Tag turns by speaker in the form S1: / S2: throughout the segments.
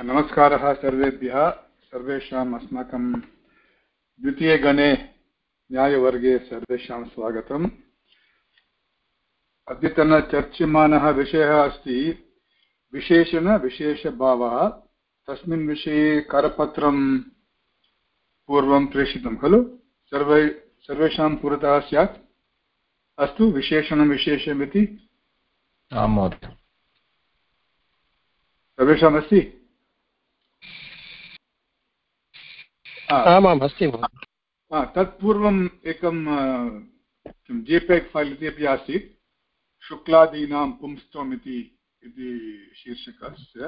S1: नमस्कारः सर्वेभ्यः। सर्वेषाम् अस्माकं द्वितीयगणे न्यायवर्गे सर्वेषां स्वागतम्। अद्यतनचर्च्यमानः विषयः अस्ति विशेषणविशेषभावः तस्मिन् विषये करपत्रं पूर्वं प्रेषितं खलु? सर्वै सर्वेषां पुरतः स्यात्? अस्तु विशेषणं विशेषमिति।
S2: आं महोदय।
S1: सर्वेषामस्ति?
S3: आमाम् अस्ति
S1: तत्पूर्वम् एकं जेपेक् फैल् इति अपि आसीत्। शुक्लादीनां पुंस्त्वम् इति इति शीर्षकस्य।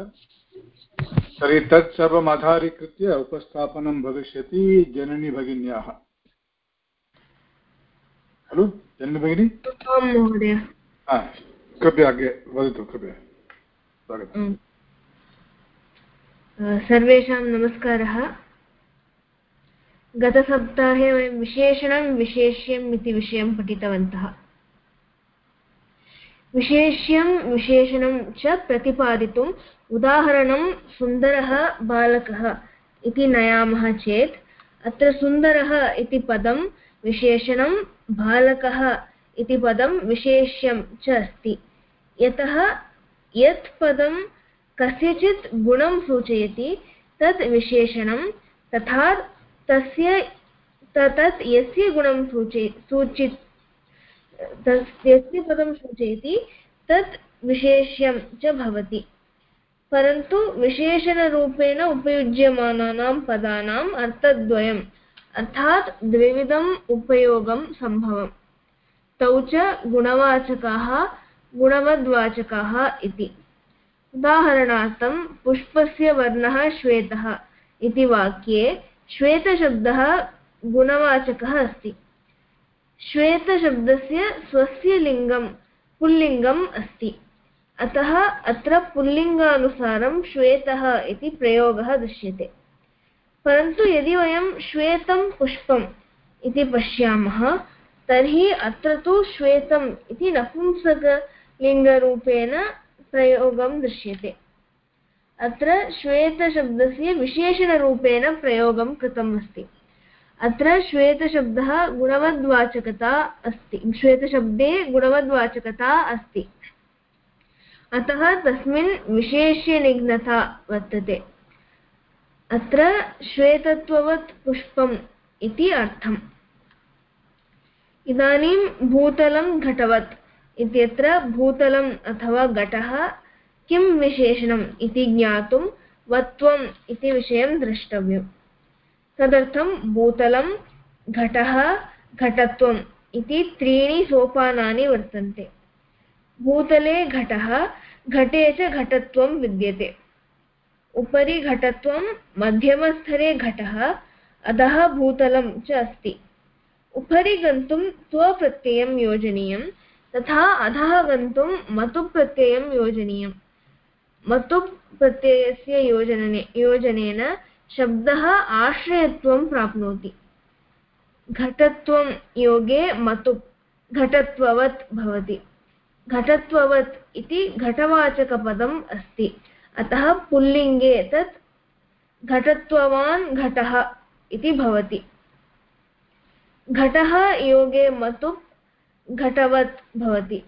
S1: तर्हि तत् सर्वम् आधारीकृत्य उपस्थापनं भविष्यति जननी भगिन्याः। खलु जननी भगिनी? कृपया अग्रे वदतु कृपया। स्वागतम्।
S4: सर्वेषां नमस्कारः। गतसप्ताहे वयं विशेषणं विशेष्यम् इति विषयं पठितवन्तः। विशेष्यं, विशेषणं च प्रतिपादितुम् उदाहरणं सुन्दरः बालकः इति नयामः चेत्, अत्र सुन्दरः इति पदं विशेषणं, बालकः इति पदं विशेष्यं च अस्ति। यतः यत् पदं कस्यचित् गुणं सूचयति, तत् विशेषणं तथा तस्य तत् यस्य गुणं सूचय सूचि यस्य पदं सूचयति, तत् विशेष्यं च भवति। परन्तु विशेषणरूपेण उपयुज्यमानानां पदानाम् अर्थद्वयम्, अर्थात् द्विविधम् उपयोगं सम्भवम्। तौ च गुणवाचकाः, गुणवद्वाचकाः इति। उदाहरणार्थं पुष्पस्य वर्णः श्वेतः इति वाक्ये श्वेतशब्दः गुणवाचकः अस्ति। श्वेतशब्दस्य स्वस्य लिङ्गं, पुल्लिङ्गम् अस्ति। अतः अत्र पुल्लिङ्गानुसारं श्वेतः इति प्रयोगः दृश्यते। परन्तु यदि वयं श्वेतं पुष्पम् इति पश्यामः, तर्हि अत्र तु श्वेतम् इति नपुंसकलिङ्गरूपेण प्रयोगं दृश्यते। अत्र श्वेतशब्दस्य विशेषणरूपेण प्रयोगं कृतम् अस्ति अत्र श्वेतशब्दः गुणवद्वाचकता अस्ति। श्वेतशब्दे गुणवद्वाचकता अस्ति। अतः तस्मिन् विशेष्यनिघ्नता वर्तते। अत्र श्वेतत्ववत् पुष्पम् इति अर्थम्। इदानीं भूतलं घटवत्। इत्यत्र भूतलम् अथवा घटः किं विशेषणम् इति ज्ञातुं वत्वम् इति विषयं द्रष्टव्यम्। तदर्थं भूतलं घटः घटत्वम् इति त्रीणि सोपानानि वर्तन्ते। भूतले घटः, घटे च घटत्वं विद्यते। उपरि घटत्वं मध्यमस्तरे घटः, अधः भूतलं च अस्ति। उपरि गन्तुं स्वप्रत्ययं योजनीयं, तथा अधः गन्तुं मतुप्रत्ययं योजनीयम्। मतु प्रत्ययस्य योजने योजनेन शब्दः आश्रयत्वं प्राप्नोति। घटत्वं योगे मतु, घटत्ववत् भवति। घटत्ववत् इति घटवाचकपदम् अस्ति। अतः पुल्लिङ्गे तत् घटत्ववान् घटः इति भवति। घटः योगे मतु, घटवत् भवति।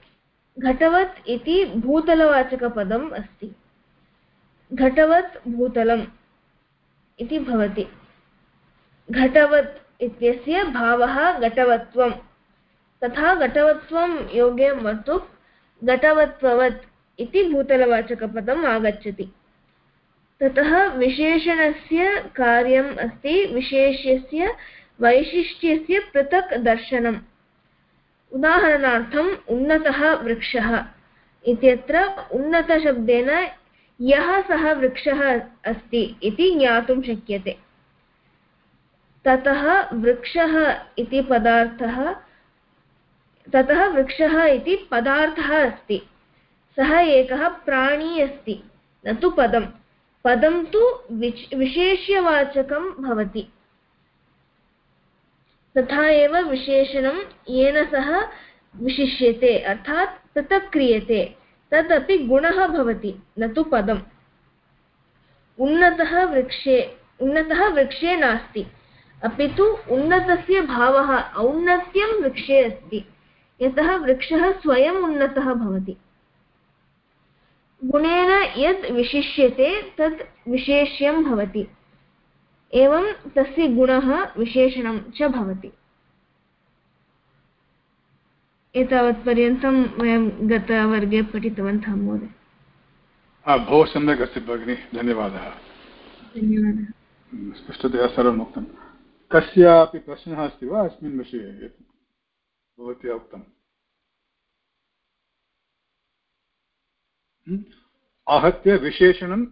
S4: घटवत् इति भूतलवाचकपदम् अस्ति। घटवत् भूतलम् इति भवति। घटवत् इत्यस्य भावः घटवत्वं तथा घटवत्वं योगे मतु घटवत्ववत् इति भूतलवाचकपदम् आगच्छति। ततः विशेषणस्य कार्यम् अस्ति विशेष्यस्य वैशिष्ट्यस्य पृथक् दर्शनम्। उदाहरणार्थम् उन्नतः वृक्षः इत्यत्र उन्नतशब्देन यः सः वृक्षः अस्ति इति ज्ञातुं शक्यते। ततः वृक्षः इति पदार्थः, ततः वृक्षः इति पदार्थः अस्ति। सः एकः प्राणी अस्ति, न तु पदं पदं तु विशेष्यवाचकं भवति। तथा एव विशेषणं येन सह विशिष्यते, अर्थात् पृथक् क्रियते तदपि गुणः भवति, न तु पदम्। उन्नतः वृक्षे उन्नतः वृक्षे नास्ति। अपि तु उन्नतस्य भावः, औन्नत्यं वृक्षे अस्ति। यतः वृक्षः स्वयम् उन्नतः भवति। गुणेन यत् विशिष्यते तत् विशेष्यं भवति। एवं तस्य गुणः विशेषणं च भवति। एतावत्पर्यन्तं वयं गतवर्गे पठितवन्तः महोदय।
S1: बहु सम्यक् अस्ति भगिनि धन्यवादः।
S4: धन्यवादः।
S1: स्पष्टतया सर्वम् उक्तं। कस्यापि प्रश्नः अस्ति वा अस्मिन् विषये? भवत्या उक्तम्। आहत्य विशेषणं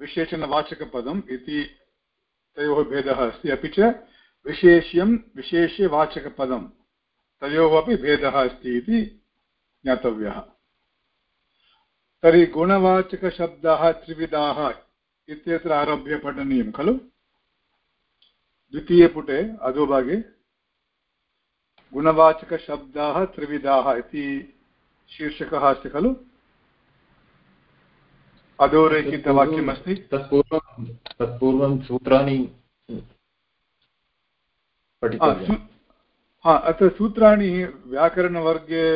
S1: विशेषणवाचकपदम् इति तयोः भेदः अस्ति अपि च विशेष्यं विशेष्यवाचकपदं तयोः अपि भेदः अस्ति इति ज्ञातव्यः। तर्हि गुणवाचकशब्दाः त्रिविधाः इत्यत्र आरभ्य पठनीयं खलु? द्वितीयपुटे अधोभागे। गुणवाचकशब्दाः त्रिविधाः इति शीर्षकः अस्ति खलु? अधोरेखितवाक्यमस्ति।
S2: तत्पूर्वं तत्पूर्वं सूत्राणि
S1: हा अत्र सूत्राणि व्याकरणवर्गे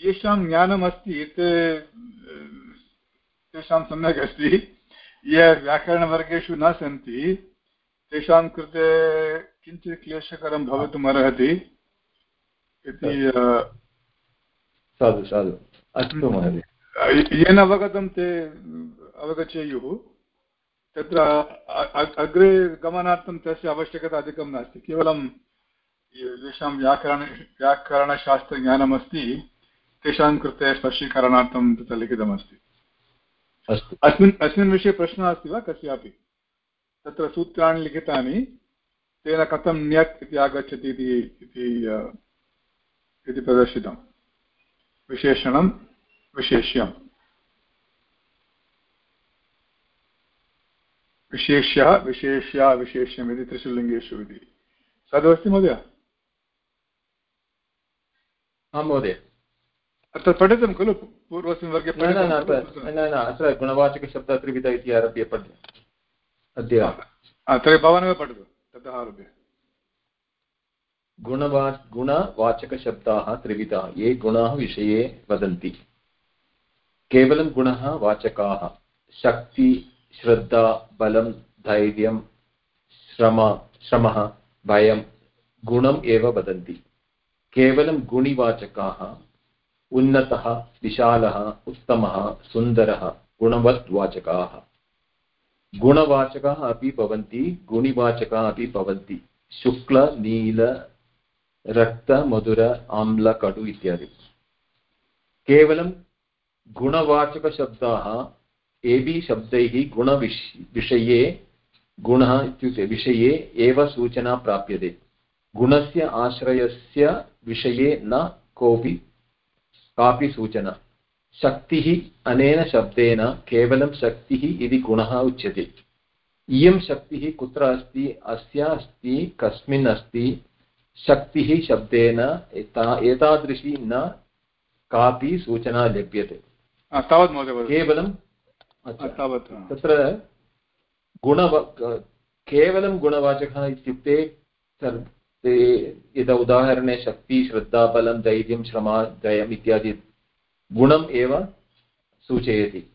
S1: येषां ज्ञानमस्ति ते तेषां सम्यक् अस्ति ये व्याकरणवर्गेषु न सन्ति तेषां कृते किञ्चित् क्लेशकरं भवितुम् अर्हति इति
S2: साधु साधु अस्तु महोदय।
S1: येन अवगतं ते अवगच्छेयुः तत्र अग्रे गमनार्थं तस्य आवश्यकता अधिकं नास्ति केवलं येषां व्याकरण व्याकरणशास्त्रज्ञानमस्ति तेषां कृते स्पष्टीकरणार्थं तत्र लिखितमस्ति।
S2: अस्तु।
S1: अस्मिन् अस्मिन् विषये प्रश्नः अस्ति वा कस्यापि? तत्र सूत्राणि लिखितानि तेन कथं न्यक् इति आगच्छति इति प्रदर्शितं। विशेषणं विशेष्यम्। विशेष्यः विशेष्या विशेष्यम् इति त्रिषु लिङ्गेषु इति तदस्ति महोदय?
S2: आं महोदय।
S1: तत् पठितं खलु? पूर्वस्मिन् वर्गे
S2: न न अत्र गुणवाचकशब्दः त्रिविध इति आरभ्य पठ अद्य
S1: तर्हि भवानेव पठतु ततः आरभ्य।
S2: गुणवा गुणवाचकशब्दाः त्रिविधाः ये गुणाः विषये वदन्ति। केवलं गुणः वाचकाः शक्ति श्रद्धा बलं धैर्यं श्रम श्रमः भयं गुणम् एव वदन्ति। केवलं गुणिवाचकाः, उन्नतः, विशालः, उत्तमः, सुन्दरः गुणवत् वाचकाः गुणवाचकाः अपि भवन्ति, गुणिवाचकाः अपि भवन्ति। शुक्ल, नील, रक्त, मधुर, आम्ल, कटु इत्यादि। केवलं गुणवाचकशब्दाः एभिः शब्दैः गुणविष विषये, गुणः इत्युक्ते विषये एव सूचना प्राप्यते। गुणस्य आश्रयस्य विषये न कोऽपि कापि सूचना। शक्तिः अनेन शब्देन केवलं शक्तिः इति गुणः उच्यते। इयं शक्तिः कुत्र अस्ति अस्य अस्ति कस्मिन् अस्ति शक्तिः शब्देन एतादृशी न कापि सूचना लभ्यते।
S1: तावत् महोदय
S2: केवलं
S1: तावत्
S2: तत्र गुणव केवलं गुणवाचकः इत्युक्ते यदा उदाहरणे शक्ति, श्रद्धा, बलं, धैर्यं, श्रमा दयम् इत्यादि गुणम् एव सूचयति।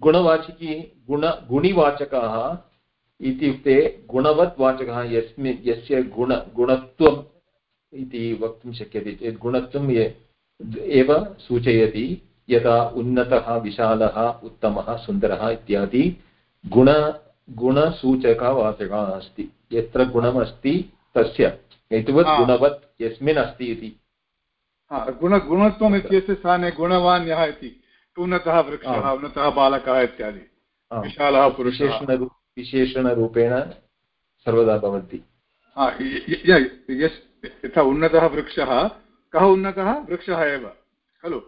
S2: गुणवाचिकी, गुण, गुणिवाचकाः इत्युक्ते गुणवत् वाचकः यस्मिन् यस्य गुण, गुणत्वम् इति वक्तुं शक्यते चेत् गुणत्वम् एव सूचयति यथा उन्नतः, विशालः, उत्तमः, सुन्दरः इत्यादि गुण, गुणसूचकवाचकः अस्ति। यत्र गुणमस्ति तस्य। एतवत् गुणवत् यस्मिन् अस्ति इति।
S1: गुण गुणत्वम् इत्यस्य स्थाने गुणवान् यः इति उन्नतः वृक्षः उन्नतः बालकः इत्यादि। विशालः पुरुषः।
S2: विशेषणरूपेण सर्वदा भवन्ति।
S1: यथा उन्नतः वृक्षः कः उन्नतः? वृक्षः एव। खलु?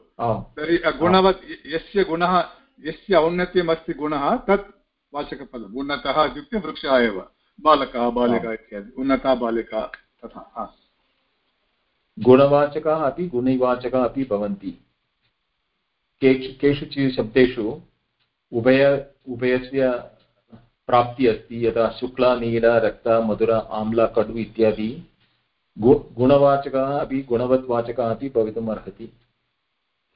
S1: तर्हि गुणवत् यस्य गुणः यस्य औन्नत्यम् अस्ति गुणः तत् वाचकपदम्। उन्नतः इत्युक्ते वृक्षः एव। बालकः बालिका इत्यादि उन्नता बालिका तथा
S2: गुणवाचकाः अपि गुणिवाचकाः अपि भवन्ति। केषु केषुचित् शब्देषु उभय उभयस्य प्राप्ति अस्ति यथा शुक्ला नील रक्त मधुर आम्ल कडु इत्यादि गु गुणवाचकः अपि गुणवद्वाचकः अपि भवितुम् अर्हति।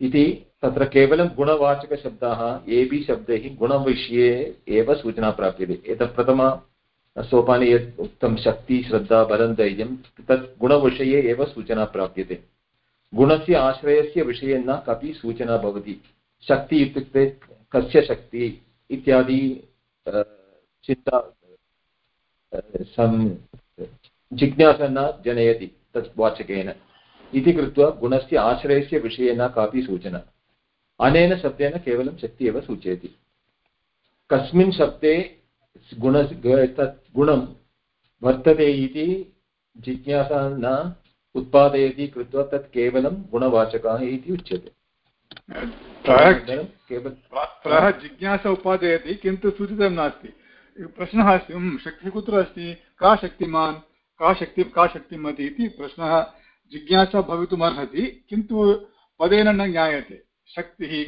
S2: इति तत्र केवलं गुणवाचकशब्दाः एबि शब्दैः गुणविषये एव सूचना प्राप्यते। एतत् प्रथम सोपाने यत् उक्तं शक्ति, श्रद्धा बलं धैर्यं तत् गुणविषये एव सूचना प्राप्यते। गुणस्य आश्रयस्य विषये न कापि सूचना भवति। शक्ति इत्युक्ते कस्य शक्ति इत्यादि चिन्ता जिज्ञासा न जनयति तत् वाचकेन। इति कृत्वा गुणस्य आश्रयस्य विषये न कापि सूचना। अनेन शब्देन केवलं शक्ति एव सूचयति। कस्मिन् शब्दे गुण तत् गुणं वर्तते इति जिज्ञासा न उत्पादयति कृत्वा तत् केवलं गुणवाचकः इति उच्यते।
S1: प्रायः जिज्ञासा उपादयति किन्तु सूचितं नास्ति। प्रश्नः अस्ति शक्तिः कुत्र अस्ति? का शक्तिमान्? का शक्ति का शक्तिमती? इति प्रश्नः जिज्ञासा भवितुम् अर्हति किन्तु पदेन न ज्ञायते। शक्तिः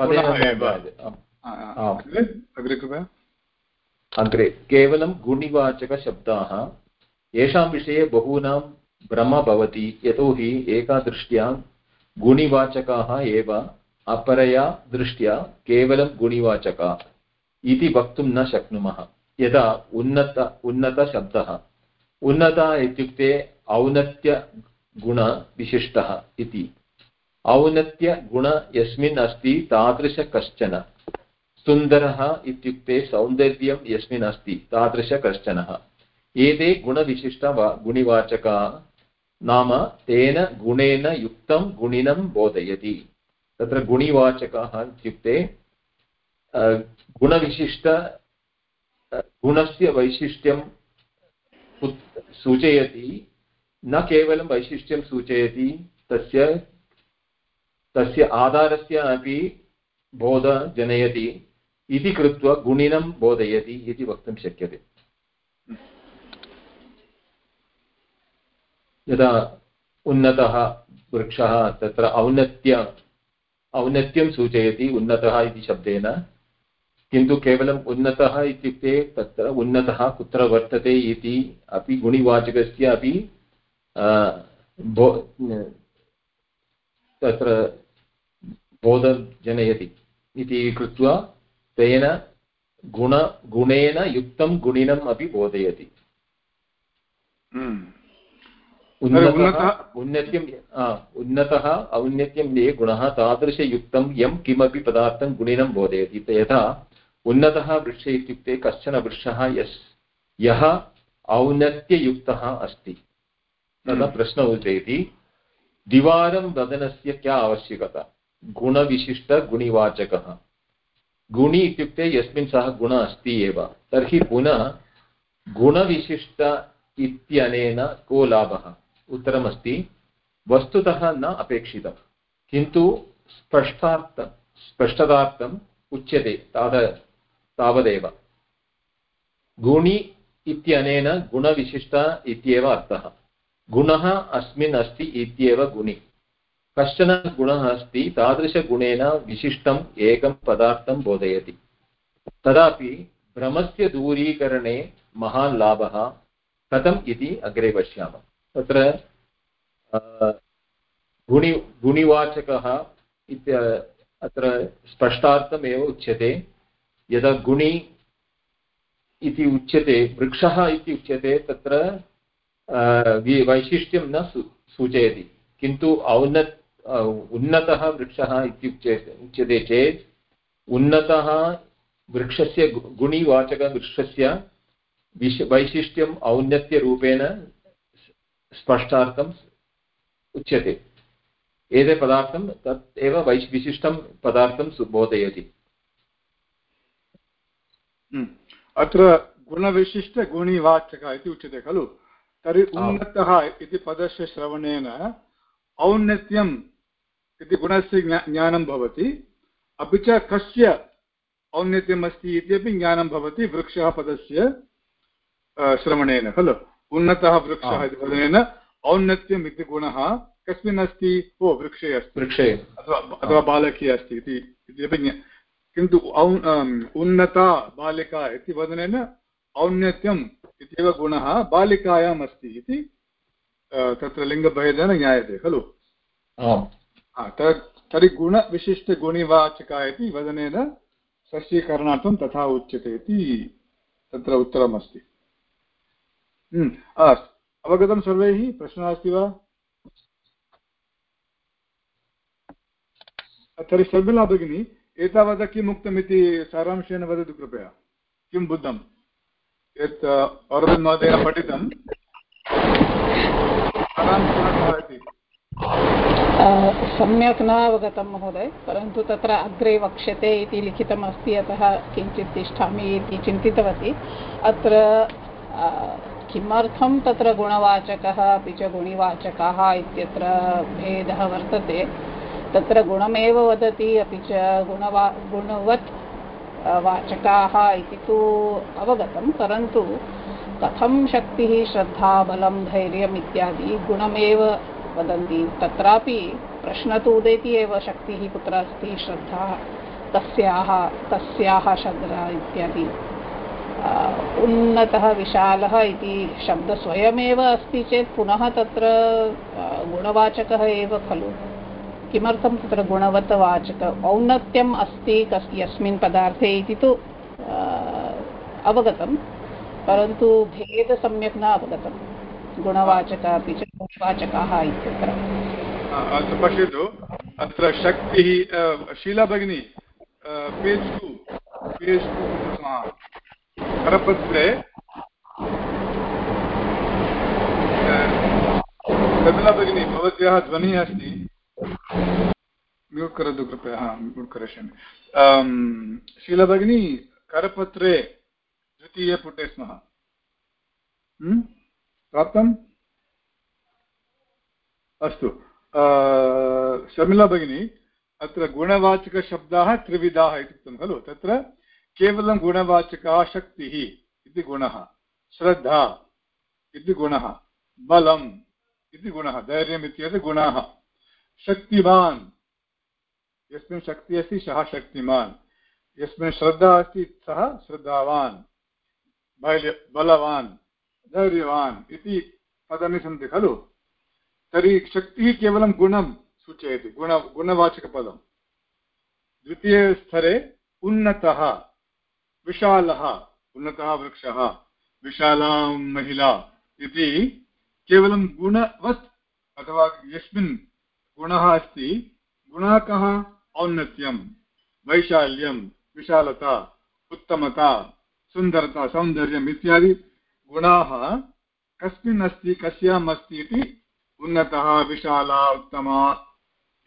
S2: अग्रे कृपया। अग्रे। केवलं गुणिवाचकशब्दाः, येषां विषये बहूनां भ्रम भवति यतोहि एकादृष्ट्या गुणिवाचकाः एव, अपरया दृष्ट्या केवलं गुणिवाचका इति वक्तुं न शक्नुमः। यदा उन्नत, उन्नतशब्दः, उन्नतः इत्युक्ते औन्नत्यगुणविशिष्टः इति। औन्नत्यगुण यस्मिन् अस्ति तादृश कश्चन सुन्दरः इत्युक्ते सौन्दर्यं यस्मिन् अस्ति तादृश कश्चनः एते गुणविशिष्ट गुणिवाचका, नाम तेन गुणेन युक्तं गुणिनं बोधयति। तत्र गुणिवाचकः इत्युक्ते गुणविशिष्ट गुणस्य वैशिष्ट्यं सूचयति। न केवलं वैशिष्ट्यं सूचयति, तस्य तस्य आधारस्य अपि बोध जनयति। इति कृत्वा गुणिनं बोधयति इति वक्तुं शक्यते। यदा उन्नतः वृक्षः तत्र औन्नत्य, औन्नत्यं सूचयति उन्नतः इति शब्देन, किन्तु केवलम् उन्नतः इत्युक्ते तत्र उन्नतः कुत्र वर्तते इति अपि गुणिवाचकस्य अपि तत्र बोधं जनयति इति कृत्वा तेन गुण गुणेन युक्तं गुणिनम् अपि बोधयति। हम्म। उन्नत्यम् उन्नतः औन्नत्यं ये गुणः तादृशयुक्तं यं किमपि पदार्थं गुणिनं बोधयति। यथा उन्नतः वृक्ष इत्युक्ते कश्चन वृक्षः यस् यः औन्नत्ययुक्तः अस्ति। तदा हम्म। प्रश्नः उदेति द्विवारं वदनस्य क्या आवश्यकता? गुणविशिष्टगुणिवाचकः। गुणि इत्युक्ते यस्मिन् सः गुणः अस्ति एव। तर्हि पुनः गुणविशिष्ट इत्यनेन को लाभः? उत्तरमस्ति, वस्तुतः न अपेक्षितं किन्तु स्पष्टार्थं, स्पष्टतार्थम् उच्यते, ताद, तावदेव। गुणि इत्यनेन गुणविशिष्ट इत्येव अर्थः। गुणः अस्मिन् अस्ति इत्येव गुणि। कश्चन गुणः अस्ति, तादृशगुणेन विशिष्टम् एकं पदार्थं बोधयति। तदापि भ्रमस्य दूरीकरणे महान् लाभः कथम् इति अग्रे पश्यामः। तत्र गुणि, गुणिवाचकः इत्य, अत्र स्पष्टार्थमेव उच्यते। यदा गुणि इति उच्यते, वृक्षः इति उच्यते, तत्र वैशिष्ट्यं न सूचयति। किन्तु औन्नत् उन्नतः वृक्षः इत्युच्य उच्यते चेत् उन्नतः वृक्षस्य गुणिवाचकवृक्षस्य विश वैशिष्ट्यम् औन्नत्यरूपेण स्पष्टार्थम् उच्यते। एते पदार्थं तत् एव वैश् विशिष्टं पदार्थं बोधयति।
S1: हम्म। अत्र गुणविशिष्टगुणिवाचकः इति उच्यते खलु? तर्हि उन्नतः इति पदस्य श्रवणेन औन्नत्यम् इति गुणस्य ज्ञानं भवति। अपि च कस्य औन्नत्यम् अस्ति इत्यपि ज्ञानं भवति वृक्षः पदस्य श्रवणेन खलु? उन्नतः वृक्षः इति वदनेन औन्नत्यम् इति गुणः कस्मिन् अस्ति? ओ वृक्षे अस्ति।
S2: वृक्षे।
S1: अथवा अथवा बालके अस्ति इति अपि किन्तु उन्नता बालिका इति वदनेन औन्नत्यम् इत्येव गुणः बालिकायाम् अस्ति इति तत्र लिङ्गभेदेन ज्ञायते खलु? तर्हि गुणविशिष्टगुणिवाचका इति वदनेन स्पष्टीकरणार्थं तथा उच्यते इति तत्र उत्तरमस्ति। हम्म, अस्तु। अवगतं सर्वैः? प्रश्नः अस्ति वा? तर्हि शर्मिला भगिनी एतावता किम् उक्तमिति सारांशेन वदतु कृपया। किं बुद्धं यत् अरविन्द् महोदयेन पठितं
S3: सम्यक् न अवगतं महोदय परन्तु तत्र अग्रे वक्ष्यते इति लिखितमस्ति अतः किञ्चित् तिष्ठामि इति चिन्तितवती। अत्र किमर्थं तत्र गुणवाचकः अपि च गुणिवाचकाः इत्यत्र भेदः वर्तते। तत्र गुणमेव वदति अपि च गुणवा गुणवत् वाचकाः इति तु अवगतं परन्तु कथं शक्तिः श्रद्धा बलं धैर्यम् इत्यादि गुणमेव वदन्ति, तत्रापि प्रश्नः तु उदेति एव शक्तिः कुत्र अस्ति? श्रद्धा, तस्याः तस्याः श्रद्धा इत्यादि। उन्नतः विशालः इति शब्दस्वयमेव अस्ति चेत् पुनः तत्र गुणवाचकः एव खलु। किमर्थं तत्र गुणवत्वाचक औन्नत्यम् अस्ति कस्, यस्मिन् पदार्थे इति तु अवगतं, परन्तु भेद सम्यक् न अवगतम्। गुणवाचक अपि च गुणवाचकाः इत्यत्र।
S1: अस्तु पश्यतु। अत्र शक्तिः शीला भगिनी पेज् टु पेज् टु करपत्रे कमला भगिनी, भवत्याः ध्वनिः अस्ति। म्यूट् करोतु कृपया म्यूट् करिष्यामि। शीला भगिनी, करपत्रे द्वितीयपुटे स्मः। प्राप्तम्? अस्तु। शर्मिला भगिनी, अत्र गुणवाचकशब्दाः त्रिविधाः इति उक्तं खलु। तत्र केवलं गुणवाचकः शक्तिः इति गुणः, श्रद्धा इति गुणः, बलम् इति गुणः, धैर्यम् इत्येते गुणाः, शक्तिमान्। यस्मिन् शक्तिः अस्ति, सः शक्तिमान्। यस्मिन् श्रद्धा अस्ति, सः श्रद्धावान् बलवान्। धैर्यवान् इति पदानि सन्ति खलु? तर्हि शक्तिः केवलं गुणं सूचयति, गुण, गुणवाचकपदं। द्वितीयस्तरे उन्नतः, विशालः, उन्नतः वृक्षः, विशाला महिला इति केवलं गुणवत्, अथवा यस्मिन् गुणः अस्ति, गुणः कः? औन्नत्यं, वैशाल्यं, विशालता, उत्तमता, सुन्दरता, सौन्दर्यम् इत्यादि गुणाः कस्मिन् अस्ति कस्याम् अस्ति इति उन्नतः विशाला उत्तमा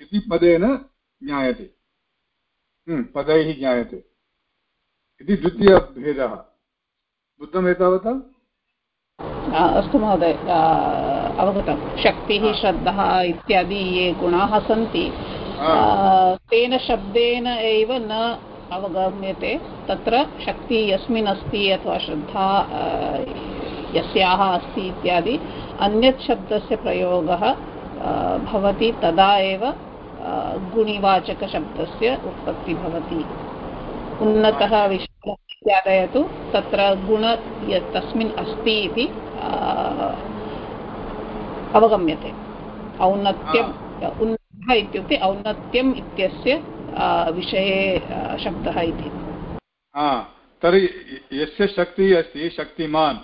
S1: इति पदेन ज्ञायते। हम्म, पदैः ज्ञायते। इति द्वितीयभेदः। बुद्धम् एतावता?
S3: अस्तु महोदय अवगतं। शक्तिः श्रद्धः इत्यादि ये गुणाः सन्ति तेन शब्देन एव न अवगम्यते तत्र शक्तिः यस्मिन् अस्ति अथवा श्रद्धा यस्याः अस्ति इत्यादि अन्यत् शब्दस्य प्रयोगः भवति तदा एव गुणिवाचकशब्दस्य उत्पत्तिः भवति। उन्नतः विषयः इत्यादयः तु तत्र गुण यत् तस्मिन् अस्ति इति अवगम्यते। औन्नत्यम् उन्नतः इत्युक्ते औन्नत्यम् इत्यस्य विषये शब्दः इति।
S1: तर्हि यस्य शक्तिः अस्ति शक्तिमान्।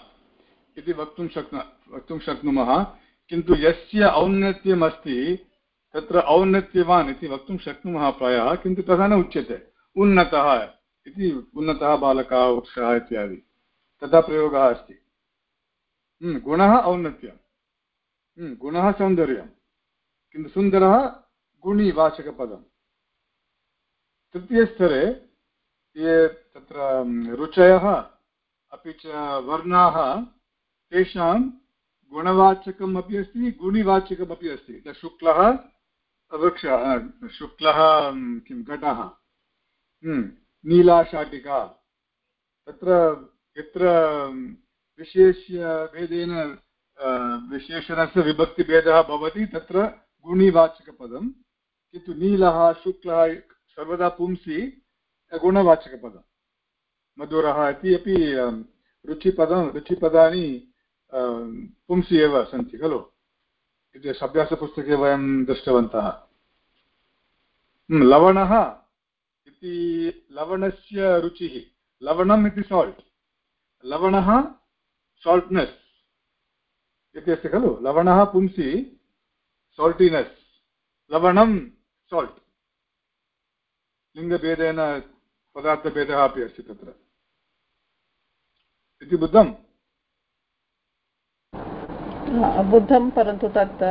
S1: इति वक्तुं शक्नु वक्तुं शक्नुमः। किन्तु यस्य औन्नत्यम् अस्ति तत्र औन्नत्यवान् इति वक्तुं शक्नुमः प्रायः किन्तु तथा न उच्यते। उन्नतः इति उन्नतः बालकः वृक्षः इत्यादि। तथा प्रयोगः अस्ति। हम्म, गुणः औन्नत्यं हम्म, गुणः सौन्दर्यं किन्तु सुन्दरः गुणिवाचकपदम्। तृतीयस्तरे ये तत्र रुचयः अपि च वर्णाः तेषां गुणवाचकम् अपि अस्ति, गुणिवाचकमपि अस्ति। शुक्लः वृक्षः शुक्लः किं, घटः नीलाशाटिका। तत्र यत्र विशेष्यभेदेन विशेषणस्य विभक्तिभेदः भवति, तत्र गुणिवाचकपदं, किन्तु नीलः, शुक्लः, सर्वदा पुंसि, गुणवाचकपदं। मधुरः इति अपि रुचिपदं, रुचिपदानि पुंसि एव सन्ति, खलु? इति अभ्यासपुस्तके वयं दृष्टवन्तः। लवणः इति लवणस्य रुचिः। लवणम् इति साल्ट् लवणः साल्ट्नेस् इति अस्ति, खलु? लवणः पुंसि साल्टिनेस् लवणं साल्ट् लिङ्गभेदेन, पदार्थभेदः अपि अस्ति तत्र। इति बुद्धम्।
S3: बुद्धं परन्तु तत्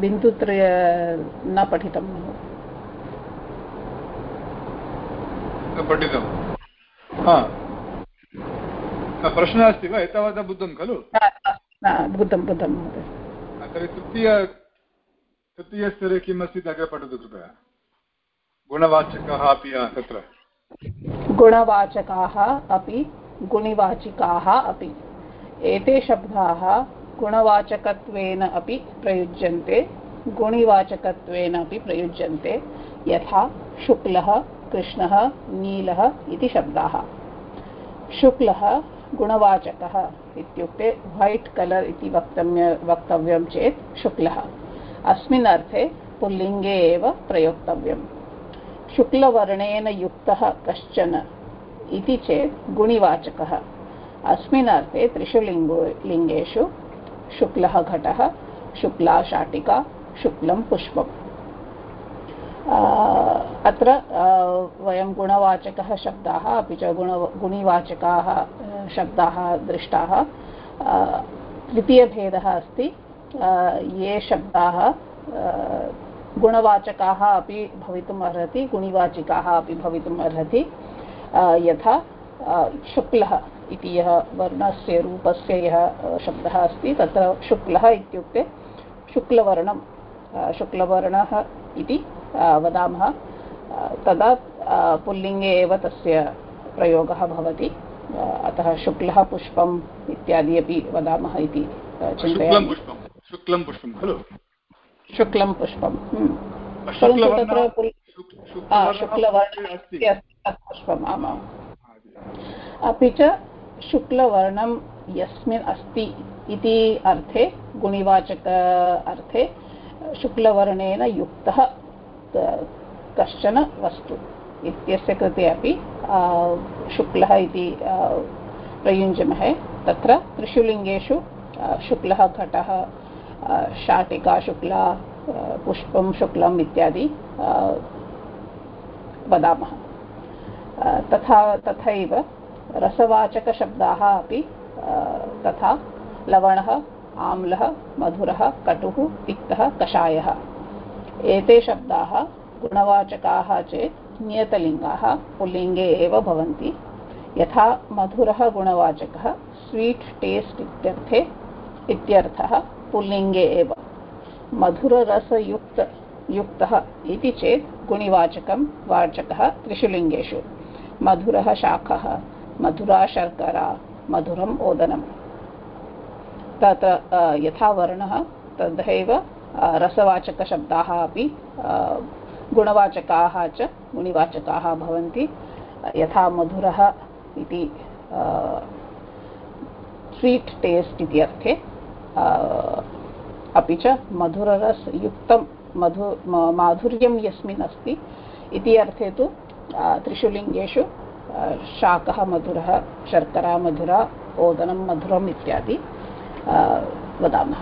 S3: बिन्दुत्रय न पठितं।
S1: पठितं। प्रश्नः अस्ति वा? एतावता बुद्धं खलु?
S3: बुद्धं बुद्धं
S1: तर्हि तृतीय तृतीयस्तरे किम् अस्ति अग्रे पठतु कृपया। गुणवाचकाः अपि तत्र।
S3: गुणवाचकाः अपि गुणिवाचिकाः अपि। एते शब्दाः गुणवाचकत्वेन अपि प्रयुज्यन्ते, गुणिवाचकत्वेन अपि प्रयुज्यन्ते, यथा शुक्लः, कृष्णः, नीलः इति शब्दाः। शुक्लः गुणवाचकः इत्युक्ते वैट् कलर् इति वक्तव्य वक्तव्यं चेत् शुक्लः। अस्मिन् अर्थे शुक्लवर्णेन युक्तः कश्चन इति चेत् गुणिवाचकः। अर्थे त्रिषु लिङ्गो, लिङ्गेषु शुक्लः घटः, शुक्ला शाटिका, शुक्लं पुष्पम्। अत्र वयं गुणवाचकः शब्दाः, अपि च गुण, गुणिवाचकाः शब्दाः दृष्टाः। तृतीयभेदः अस्ति। ये शब्दाः गुणवाचकाः अपि भवितुम् अर्हति, गुणिवाचिकाः अपि भवितुम् अर्हति। यथा शुक्लः इति यः वर्णस्य रूपस्य यः शब्दः अस्ति तत्र शुक्लः इत्युक्ते शुक्लवर्णं शुक्लवर्णः इति वदामः। तदा पुल्लिङ्गे एव तस्य प्रयोगः भवति। अतः शुक्लः पुष्पम् इत्यादि अपि वदामः इति
S1: चिन्तयामि। शुक्लं पुष्पं खलु?
S3: शुक्लं पुष्पं परन्तु तत्र शुक्लवर्णः अस्ति पुष्पम् आमाम्। अपि च शुक्लवर्णं अर्थे, गुणिवाचक अर्थे, शुक्लवर्णेन युक्तः कश्चन वस्तु इत्यस्य कृते अपि शुक्लः इति प्रयुञ्जमहे। तत्र त्रिषु लिङ्गेषु शुक्लः घटः शाटिका शुक्ला पुष्पं शुक्लम् इत्यादि वदामः। तथा तथैव रसवाचकशब्दाः अपि तथा लवणः, आम्लः, मधुरः, कटुः तिक्तः कषायः। एते शब्दाः गुणवाचकाः चेत् नियतलिङ्गाः पुल्लिङ्गे एव भवन्ति। यथा मधुरः गुणवाचकः, स्वीट् टेस्ट् इत्यर्थे, इत्यर्थः पुल्लिङ्गे एव। मधुररसयुक्त, युक्तः इति चेत् गुणिवाचकं वाचकः त्रिषु लिङ्गेषु मधुरः शाखः। मधुरा शर्करा मधुरम् ओदनं तत्र यथा वर्णः, तथैव रसवाचकशब्दाः अपि गुणवाचकाः च, गुणिवाचकाः भवन्ति। यथा मधुरः इति स्वीट् टेस्ट् अर्थे अपि च मधुररसयुक्तं, मधु माधुर्यं यस्मिन् अस्ति। इति अर्थे तु त्रिषु लिङ्गेषु शाकः मधुरः शर्करा मधुरा ओदनं मधुरम् इत्यादि वदामः।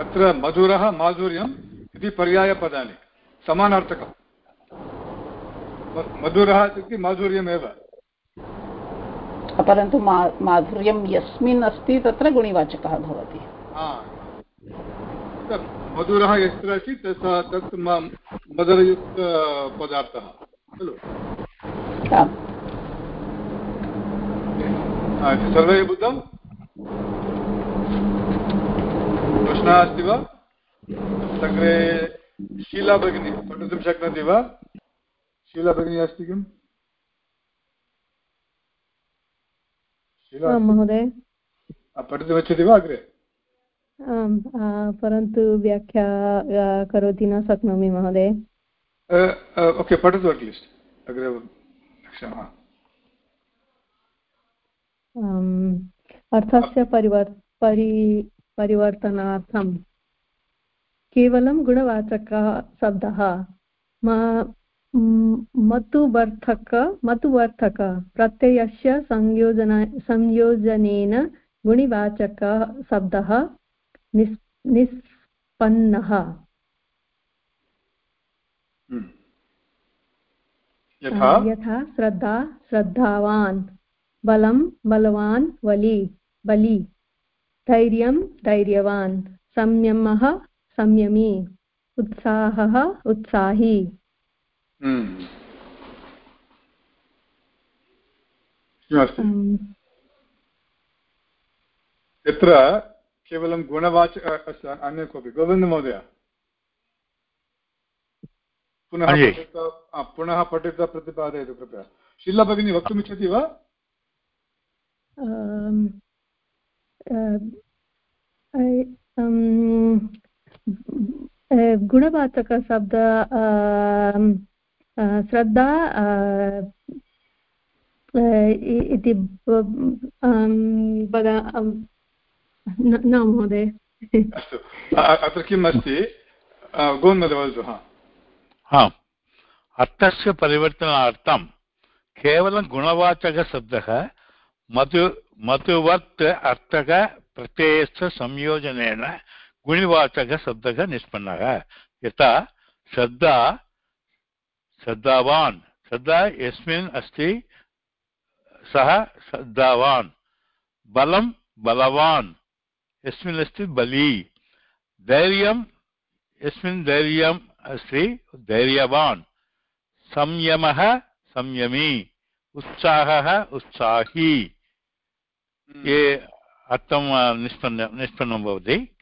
S1: अत्र मधुरः माधुर्यम् इति पर्यायपदानि समानार्थकम्। मधुरः इत्युक्ते माधुर्यमेव।
S3: परन्तु मा माधुर्यं यस्मिन् अस्ति तत्र गुणिवाचकः भवति।
S1: मधुरः यत्र अस्ति तत् मधुरयुक्तपदार्थः खलु सर्वे बुद्धम्? प्रश्नः अस्ति वा? अग्रे शीला भगिनी पठितुं शक्नोति वा? शीला भगिनी अस्ति किम्
S5: महोदय।
S1: पठितुमिच्छति वा अग्रे?
S5: परन्तु व्याख्या करोति न शक्नोमि महोदय।
S1: ओके पठतु अट्लीस्ट् अग्रे पश्यामः
S5: अर्थस्य परिवर् परि परिवर्तनार्थं केवलं गुणवाचकः शब्दः मतुवर्थक मतुवर्थक प्रत्ययस्य संयोजन संयोजनेन गुणिवाचकः शब्दः निस् निष्पन्नः। यथा श्रद्धा श्रद्धावान् बलं बलवान् वलि बलि धैर्यं धैर्यवान् संयमः संयमी उत्साहः उत्साही
S1: हम्म। यत्र केवलं गुणवाच अन्य कोऽपि गोविन्दमहोदय पुनः पठित्वा पुनः पठित्वा प्रतिपादयतु कृपया। शीला भगिनी वक्तुमिच्छति वा?
S5: गुणवाचकशब्द श्रद्धा इति न महोदय।
S1: अस्तु। अत्र किम् अस्ति? गोन्मद वदतु
S6: हा। अर्थस्य परिवर्तनार्थं केवलं गुणवाचकशब्दः मधु मधुवत् अर्थकप्रत्ययस्य संयोजनेन गुणिवाचकशब्दः निष्पन्नः। यथा, श्रद्धा, श्रद्धावान्, श्रद्धा यस्मिन् अस्ति, सः श्रद्धावान्, बलं बलवान्, यस्मिन् अस्ति बली, धैर्यं, यस्मिन् धैर्यम् अस्ति धैर्यवान्। संयमः संयमी। उत्साहः उत्साही। हम्म। ये अर्थं निष्पन्न निष्पन्नं भवति।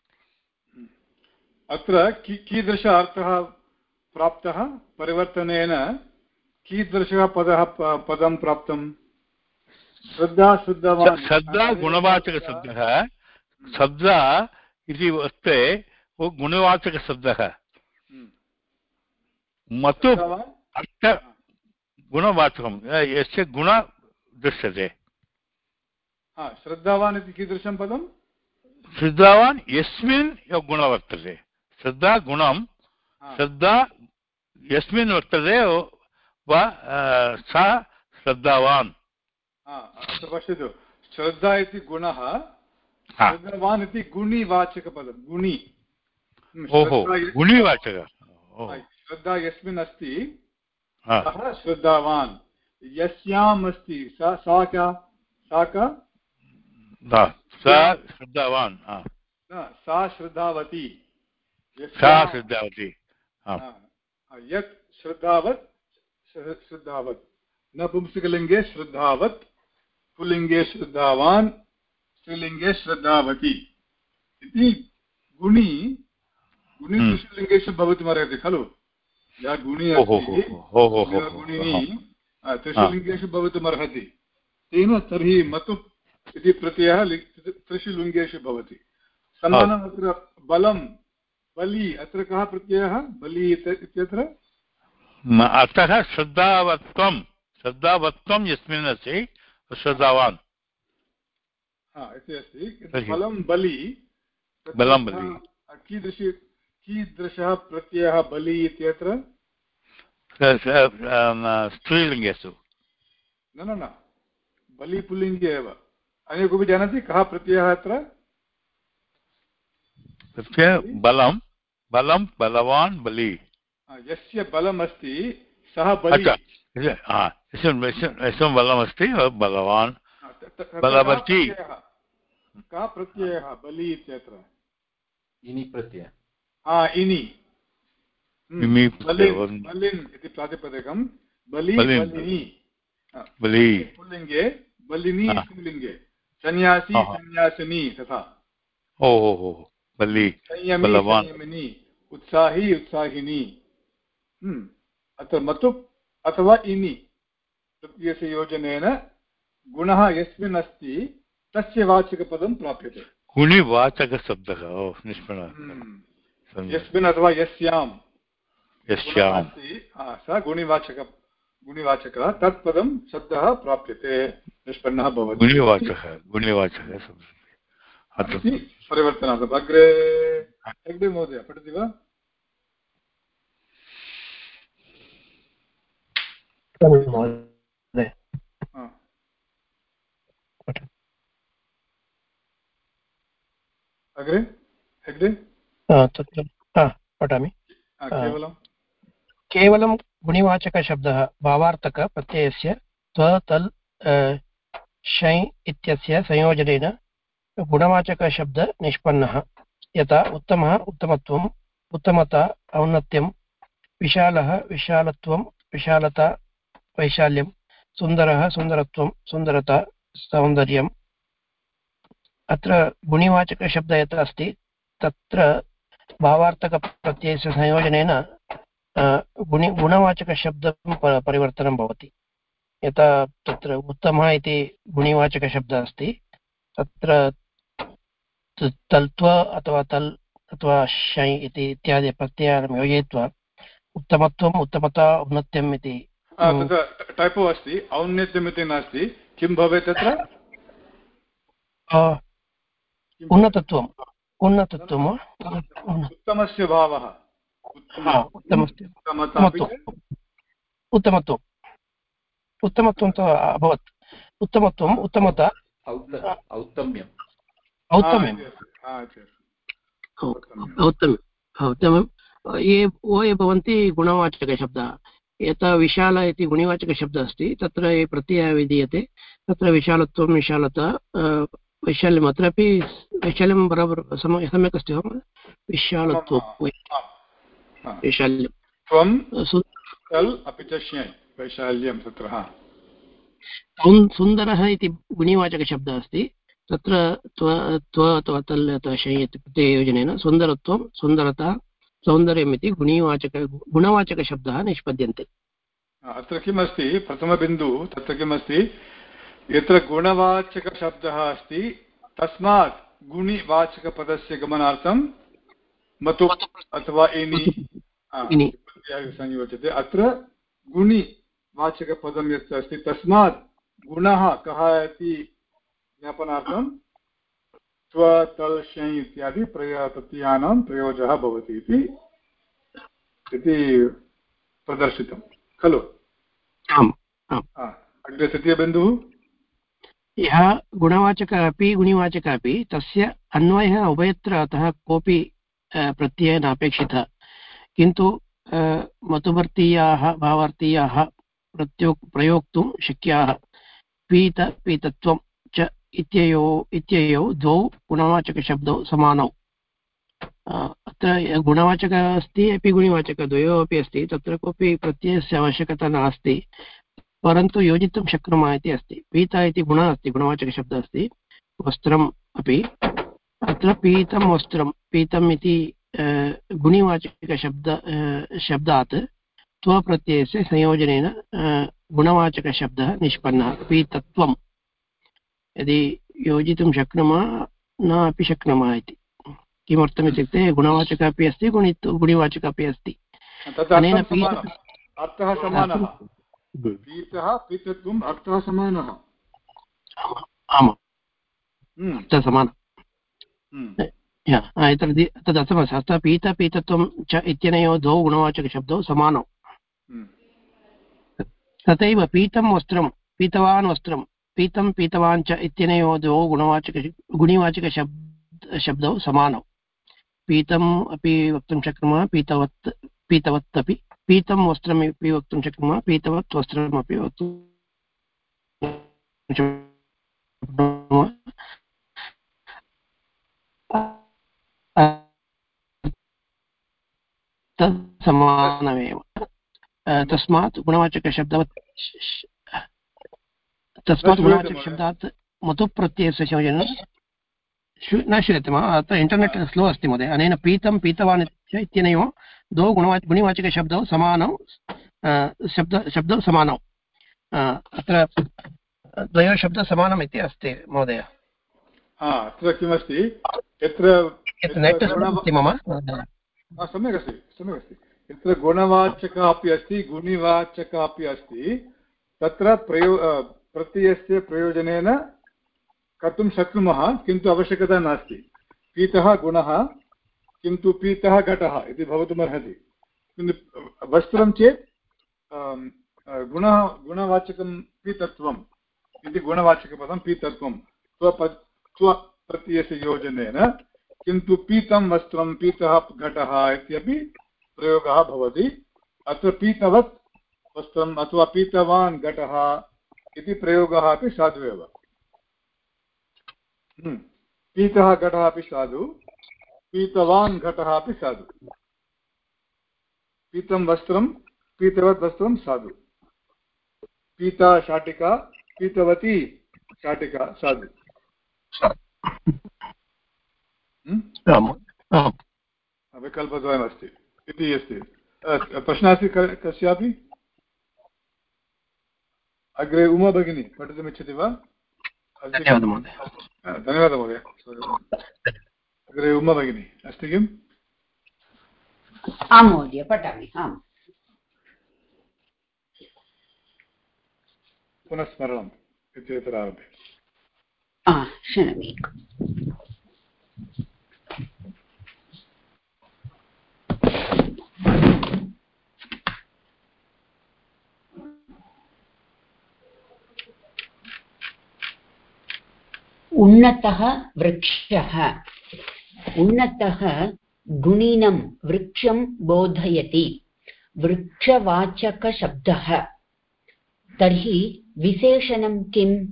S1: अत्र कीदृश अर्थः प्राप्तः? परिवर्तनेन कीदृशः पदः पदं प्राप्तं? श्रद्धा शुद्धवान्।
S6: श्रद्धा गुणवाचकशब्दः। श्रद्धा इति वर्ते गुणवाचकशब्दः। मतु अर्थ गुणवाचकं यस्य गुण दृश्यते।
S1: श्रद्धावान् इति कीदृशं पदं?
S6: श्रद्धावान् यस्मिन् गुण वर्तते। श्रद्धा गुणं श्रद्धा यस्मिन् वर्तते वा सः श्रद्धावान्।
S1: पश्यतु। श्रद्धा इति गुणः श्रद्धावान् इति गुणिवाचकपदं गुणि।
S6: ओहो गुणिवाचक।
S1: श्रद्धा यस्मिन् अस्ति? सः श्रद्धावान्? यस्याम् अस्ति। सा सा का सा का?
S6: सा श्रद्धावान्
S1: सा श्रद्धावती।
S6: सा श्रद्धावती
S1: यत् श्रद्धावत् श्रद्धावत्। न पुंसकलिङ्गे श्रद्धावत् पुल्लिङ्गे श्रद्धावान् स्त्रीलिङ्गे श्रद्धावती। इति गुणि गुणि हम्म। भवितुमर्हति खलु? या गुणि गुणिनी त्रिषुलिङ्गेषु भवितुमर्हति तेन तर्हि मतु इति प्रत्ययः त्रिषु लिङ्गेषु भवति. समानम् अत्र बलं बलि अत्र कः प्रत्ययः? बलि इत्यत्र?
S6: अतः श्रद्धावत्वं श्रद्धावत्वं यस्मिन् अस्ति श्रद्धावान्
S1: इति अस्ति। बलं बलि
S6: बलं। बलि
S1: कीदृशी कीदृशः प्रत्ययः बलि इत्यत्र?
S6: स्त्रीलिङ्गेषु।
S1: न न न बलि पुल्लिङ्गे एव। अन्य कोऽपि जानाति कः प्रत्ययः अत्र?
S6: बलं बलं बलवान् बलि।
S1: यस्य बलम् अस्ति सः बलि।
S6: बलमस्ति बलवान्। बलवती
S1: कः प्रत्ययः बलि इत्यत्र?
S2: इनि प्रत्ययः।
S1: हा इनि। बलिन् इति प्रातिपदिकं बलि बलिनी। पुल्लिङ्गे बलिनी स्त्रीलिङ्गे सन्यासी सन्यासिनी तथा।
S6: ओ हो बलि।
S1: संयमिनी उत्साही उत्साहिनी। हम्म। अत्र मतु अथवा इनि। प्रत्ययस्य योजनेन गुणः यस्मिन् अस्ति तस्य वाचकपदं प्राप्यते।
S6: गुणिवाचकशब्दः।
S1: हम्म। यस्मिन् अथवा यस्यां अस्ति सः गुणिवाचक गुणिवाचकः तत् पदं शब्दः प्राप्यते निष्पन्नः भवति।
S6: गुणिवाचकः गुणिवाचकः
S1: परिवर्तनार्थम्। अग्रे अग्रे महोदय पठति वा? अग्रे अग्रे
S7: तत्र पठामि।
S1: केवलं?
S7: गुणिवाचकशब्दः भावार्थकप्रत्ययस्य त्व तल् शै इत्यस्य संयोजनेन गुणवाचकशब्दनिष्पन्नः यथा उत्तमः उत्तमत्वम् उत्तमता औन्नत्यं विशालः विशालत्वं विशालता वैशाल्यं सुन्दरः सुन्दरत्वं सुन्दरता सौन्दर्यम्। अत्र गुणिवाचकशब्दः यत्र अस्ति तत्र भावार्थकप्रत्ययस्य संयोजनेन गुणि गुणवाचकशब्दं परिवर्तनं भवति। यथा तत्र उत्तमः इति गुणिवाचकशब्दः अस्ति तत्र तल्त्व अथवा तल् अथवा शै इति इत्यादि प्रत्ययान् योजयित्वा उत्तमत्वम् उत्तमता औन्नत्यम् इति।
S1: टैपो अस्ति औन्नत्यम् इति नास्ति। किं भवेत् तत्र?
S7: उन्नतत्वम्। उन्नतत्वम्
S1: उत्तमस्य भावः।
S7: उत्तमत्वम्। उत्तमत्वं तु अभवत्। उत्तमत्वम् उत्तमता।
S2: औत्तम्यम्।
S7: औत्तम्यम्। औत्तम्यम्। ये वो ये भवन्ति गुणवाचकशब्दाः यथा विशाल इति गुणिवाचकशब्दः अस्ति तत्र ये प्रत्ययः विधीयते तत्र विशालत्वं विशालता वैशाल्यम् अत्रापि वैशाल्यं बराबर् सम्यक् अस्ति वा विशालत्वं वैशाल्यं सुन्दरः इति गुणिवाचकशब्दः अस्ति तत्र त्व अथवा तल् अथवा शै इति प्रत्यययोजनेन सुन्दरत्वं सुन्दरता सौन्दर्यम् इति गुणिवाचक गुणवाचकशब्दः निष्पद्यन्ते
S1: अत्र किमस्ति प्रथमबिन्दुः तत्र किमस्ति यत्र गुणवाचकशब्दः अस्ति तस्मात् गुणिवाचकपदस्य गमनार्थं मतु अथवा एनि संयोज्यते। अत्र गुणिवाचकपदं यत् अस्ति तस्मात् गुणः कः इति ज्ञापनार्थं स्व तल् शञ् इत्यादि प्रय प्रत्ययानां प्रयोजः भवति इति प्रदर्शितं। खलु?
S7: आम्
S1: अग्रे तृतीयबिन्दुः।
S7: यः गुणवाचकः अपि गुणिवाचकः अपि तस्य अन्वयः उभयत्र अतः कोऽपि प्रत्ययः नापेक्षितः किन्तु मतुवर्तीयाः भावार्थीयाः प्रत्यो, प्रयोक्तुं शक्याः। पीत, पीतत्वं च इत्ययो, इत्ययौ द्वौ गुणवाचकशब्दौ समानौ। अत्र गुणवाचकः अस्ति अपि गुणिवाचकः द्वयोः अपि अस्ति, तत्र कोऽपि प्रत्ययस्य आवश्यकता नास्ति। परन्तु योजितुं शक्नुमः इति अस्ति। पीता इति गुणः अस्ति गुणवाचकशब्दः अस्ति। वस्त्रम् अपि। अत्र पीतं वस्त्रं पीतम् इति गुणिवाचकशब्द शब्दात् त्वप्रत्ययस्य संयोजनेन गुणवाचकशब्दः निष्पन्नः। पीतत्वं यदि योजितुं शक्नुमः न अपि शक्नुमः इति। किमर्थम् इत्युक्ते गुणवाचकः अपि अस्ति गुणि गुणिवाचकः अपि अस्ति।
S1: अनेन समानः। पीतः पीतत्वम् अर्थः समानः
S7: आमाम्। अर्थः समानः। तदर्थमस्ति अतः पीत पीतत्वं च इत्यनयोः द्वौ गुणवाचकशब्दौ समानौ हम्म। तथैव पीतं वस्त्रं पीतवान् वस्त्रं पीतं पीतवान् च इत्यनयोः द्वौ गुणवाचक गुणिवाचकशब्द शब्दौ समानौ पीतम् अपि वक्तुं शक्नुमः पीतवत् पीतवत् अपि पीतं वस्त्रमपि वक्तुं शक्नुमः, पीतवत् वस्त्रमपि वक्तुं तत् समानमेव। तस्मात् गुणवाचकशब्दवत् तस्मात् गुणवाचकशब्दात् मतुप्रत्ययस्य संयोजनं न श्रूयते वा अत्र इण्टर्नेट् स्लो अस्ति महोदय। अनेन पीतं पीतवान् इत्यनयोः द्वौ गुणवा गुणिवाचकशब्दौ समानौ शब्द शब्दौ समानौ। अत्र द्वयोः शब्दः समानम् इति अस्ति महोदय।
S1: अत्र किमस्ति? यत्र
S7: नेट् अस्ति मम
S1: सम्यक् अस्ति सम्यक् अस्ति यत्र गुणवाचकः अपि अस्ति गुणिवाचकः अपि अस्ति तत्र प्रयो प्रत्ययस्य प्रयोजनेन कर्तुं शक्नुमः, किन्तु आवश्यकता नास्ति। पीतः गुणः, किन्तु पीतः घटः इति भवितुमर्हति। किन्तु, वस्त्रं चेत् गुणः, गुणवाचकं पीतत्वम् इति गुणवाचकपदं पीतत्वं स्वप स्वप्रत्ययस्य योजनेन, किन्तु पीतं वस्त्रं पीतः घटः इत्यपि प्रयोगः भवति। अत्र पीतवत् वस्त्रम् अथवा पीतवान् घटः इति प्रयोगः अपि साधु एव। पीतः घटः अपि साधु पीतवान् घटः अपि साधु। पीतं वस्त्रं पीतवत् वस्त्रं साधु। पीता शाटिका पीतवती शाटिका साधु। हम्म? विकल्पद्वयमस्ति। इति अस्ति। प्रश्नः अस्ति कस्यापि? अग्रे उमा भगिनी पठितुमिच्छति वा?
S7: धन्यवादः महोदय
S1: धन्यवादः महोदय अग्रे उमा भगिनी अस्ति किम्
S8: आं महोदय पठामि आम्
S1: पुनः स्मरणम् इत्येतरारभ्य
S8: क्षणमेकम् उन्नतः वृक्षः। उन्नतः गुणिनं वृक्षं बोधयति। वृक्षवाचकशब्दः। तर्हि विशेषणं किम्?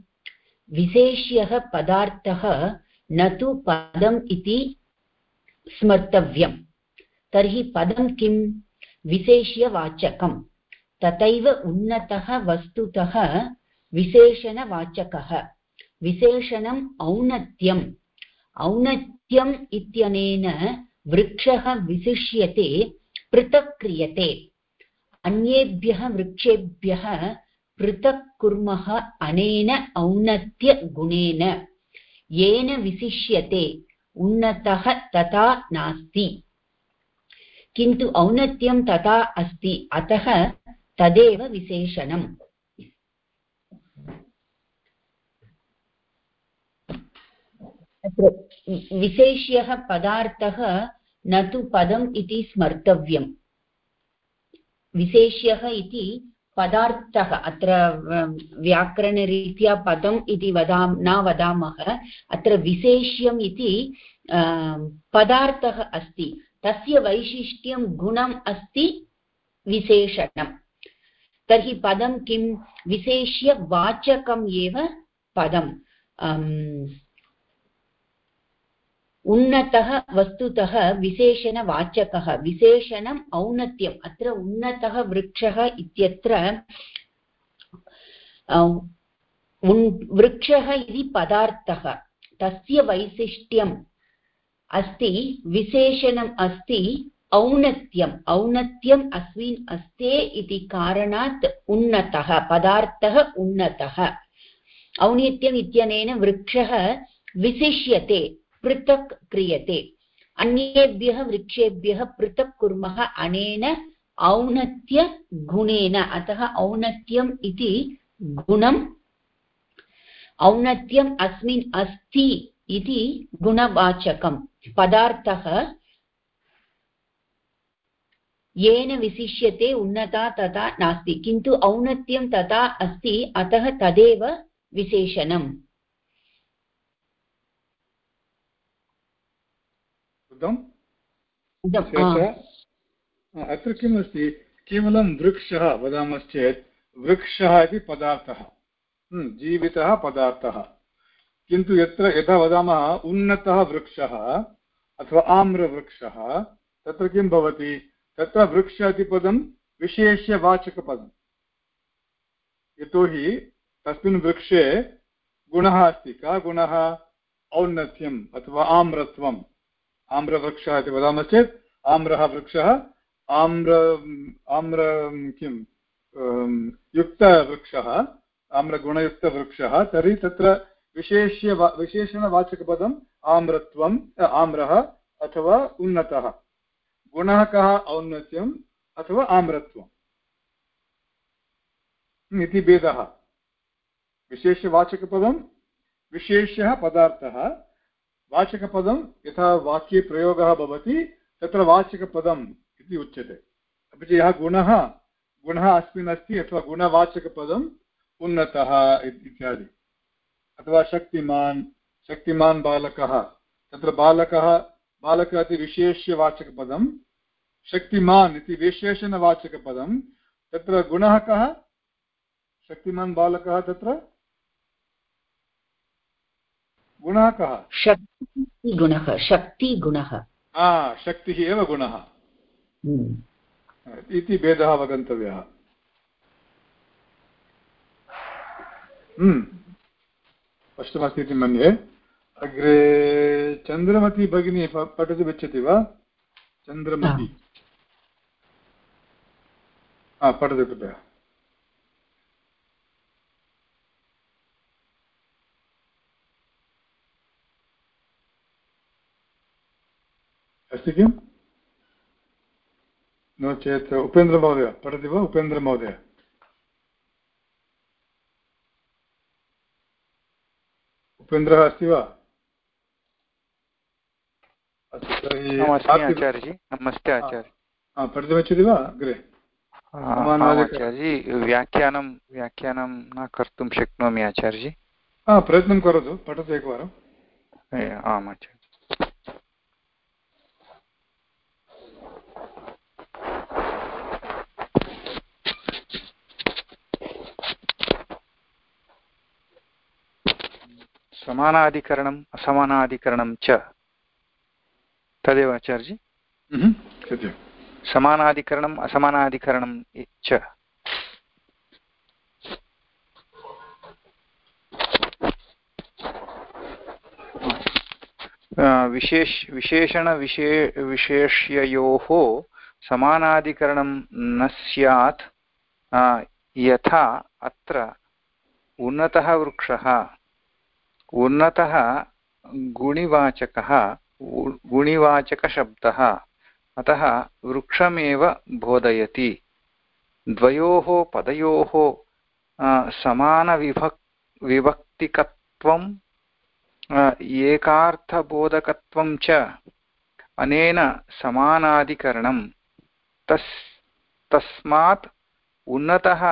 S8: विशेष्यः पदार्थः न तु पदम् इति स्मर्तव्यम्। तर्हि पदं किं विशेष्यवाचकम्। तथैव उन्नतः वस्तुतः विशेषणवाचकः। विशेषणम् औन्नत्यम्। औन्नत्यम् इत्यनेन वृक्षः विशिष्यते पृथक् क्रियते अन्येभ्यः वृक्षेभ्यः पृथक् कुर्मः अनेन औन्नत्यगुणेन येन विशिष्यते, उन्नतः तथा नास्ति। किन्तु औन्नत्यं तथा अस्ति, अतः तदेव विशेषणम्। विशेष्यः पदार्थः न तु पदम् इति स्मर्तव्यम्। विशेष्यः इति पदार्थः, अत्र व्याकरणरीत्या पदम् इति वदाम, न वदामः, अत्र विशेष्यम् इति पदार्थः अस्ति। तस्य वैशिष्ट्यं गुणम् अस्ति विशेषणम्। तर्हि पदं किं विशेष्यवाचकम् एव पदम्। उन्नतः वस्तुतः विशेषणवाचकः, विशेषणम् औन्नत्यम्, अत्र उन्नतः वृक्षः इत्यत्र वृक्षः इति पदार्थः, तस्य वैशिष्ट्यम् अस्ति, विशेषणम् अस्ति, औन्नत्यम् औन्नत्यम् अस्मिन् अस्ते इति कारणात् उन्नतः, पदार्थः उन्नतः। औन्नत्यम् इत्यनेन वृक्षः विशिष्यते। पृथक् क्रियते। अन्येभ्यः वृक्षेभ्यः पृथक् कुर्मः, अनेन औन्नत्यगुणेन अतः औन्नत्यम् इति गुणम्। औन्नत्यम् अस्मिन् अस्ति इति गुणवाचकं पदार्थः येन विशिष्यते, उन्नता तथा नास्ति। किन्तु औन्नत्यं तथा अस्ति, अतः तदेव विशेषणम्।
S1: कृतम् अत्र किम् अस्ति केवलं वृक्षः वदामश्चेत् वृक्षः इति पदार्थः। जीवितः पदार्थः। किन्तु यत्र यथा वदामः उन्नतः वृक्षः अथवा आम्रवृक्षः तत्र किं भवति? तत्र वृक्ष इति पदं विशेष्यवाचकपदम्। यतोहि तस्मिन् वृक्षे गुणः अस्ति कः गुणः? औन्नत्यम् अथवा आम्रत्वम्। आम्रवृक्षः इति वदामश्चेत् आम्रः वृक्षः, आम्र आम्र किं युक्तवृक्षः, आम्रगुणयुक्तवृक्षः, तर्हि तत्र विशेष्य विशेषणवाचकपदम् आम्रत्वम् आम्रः अथवा उन्नतः। गुणः कः औन्नत्यं अथवा आम्रत्वम्? इति भेदः। विशेषवाचकपदं विशेषः पदार्थः वाचकपदं यथा वाक्ये प्रयोगः भवति, तत्र वाचकपदम् इति उच्यते। अपि च यः गुणः गुणः अस्मिन् अस्ति अथवा गुणवाचकपदम् उन्नतः इत्यादि। अथवा शक्तिमान् शक्तिमान् बालकः, तत्र बालकः बालकः इति विशेष्यवाचकपदं, शक्तिमान् इति विशेषणवाचकपदं, तत्र गुणः कः, शक्तिमान् बालकः तत्र गुणः कः?
S8: शक्तिगुणः शक्तिगुणः
S1: शक्तिः एव गुणः।
S8: हम्म।
S1: इति भेदः अवगन्तव्यः हम्म। स्पष्टमस्ति इति मन्ये। अग्रे चन्द्रमती भगिनी पठितुम् इच्छति वा? चन्द्रमती। पठतु कृपया। अस्ति किम् नो चेत् उपेन्द्रमहोदय पठति वा उपेन्द्रमहोदय उपेन्द्रः अस्ति वा पठितुमिच्छति वा अग्रे
S9: आचार्यजी व्याख्यानं व्याख्यानं न कर्तुं शक्नोमि आचार्यजी
S1: प्रयत्नं करोतु पठतु एकवारम्
S9: आम् आचार्य समानाधिकरणम् असमानाधिकरणं च। तदेव आचार्यजी? समानाधिकरणम् असमानाधिकरणं च। विशेष विशेषणविशे विशेष्ययोः समानाधिकरणं न स्यात्। यथा अत्र उन्नतः वृक्षः। उन्नतः गुणिवाचकः गुणिवाचकशब्दः, अतः वृक्षमेव बोधयति। द्वयोः पदयोः समानविभक्, विभक्तिकत्वं एकार्थबोधकत्वं च अनेन समानाधिकरणं। तस्, तस्मात् उन्नतः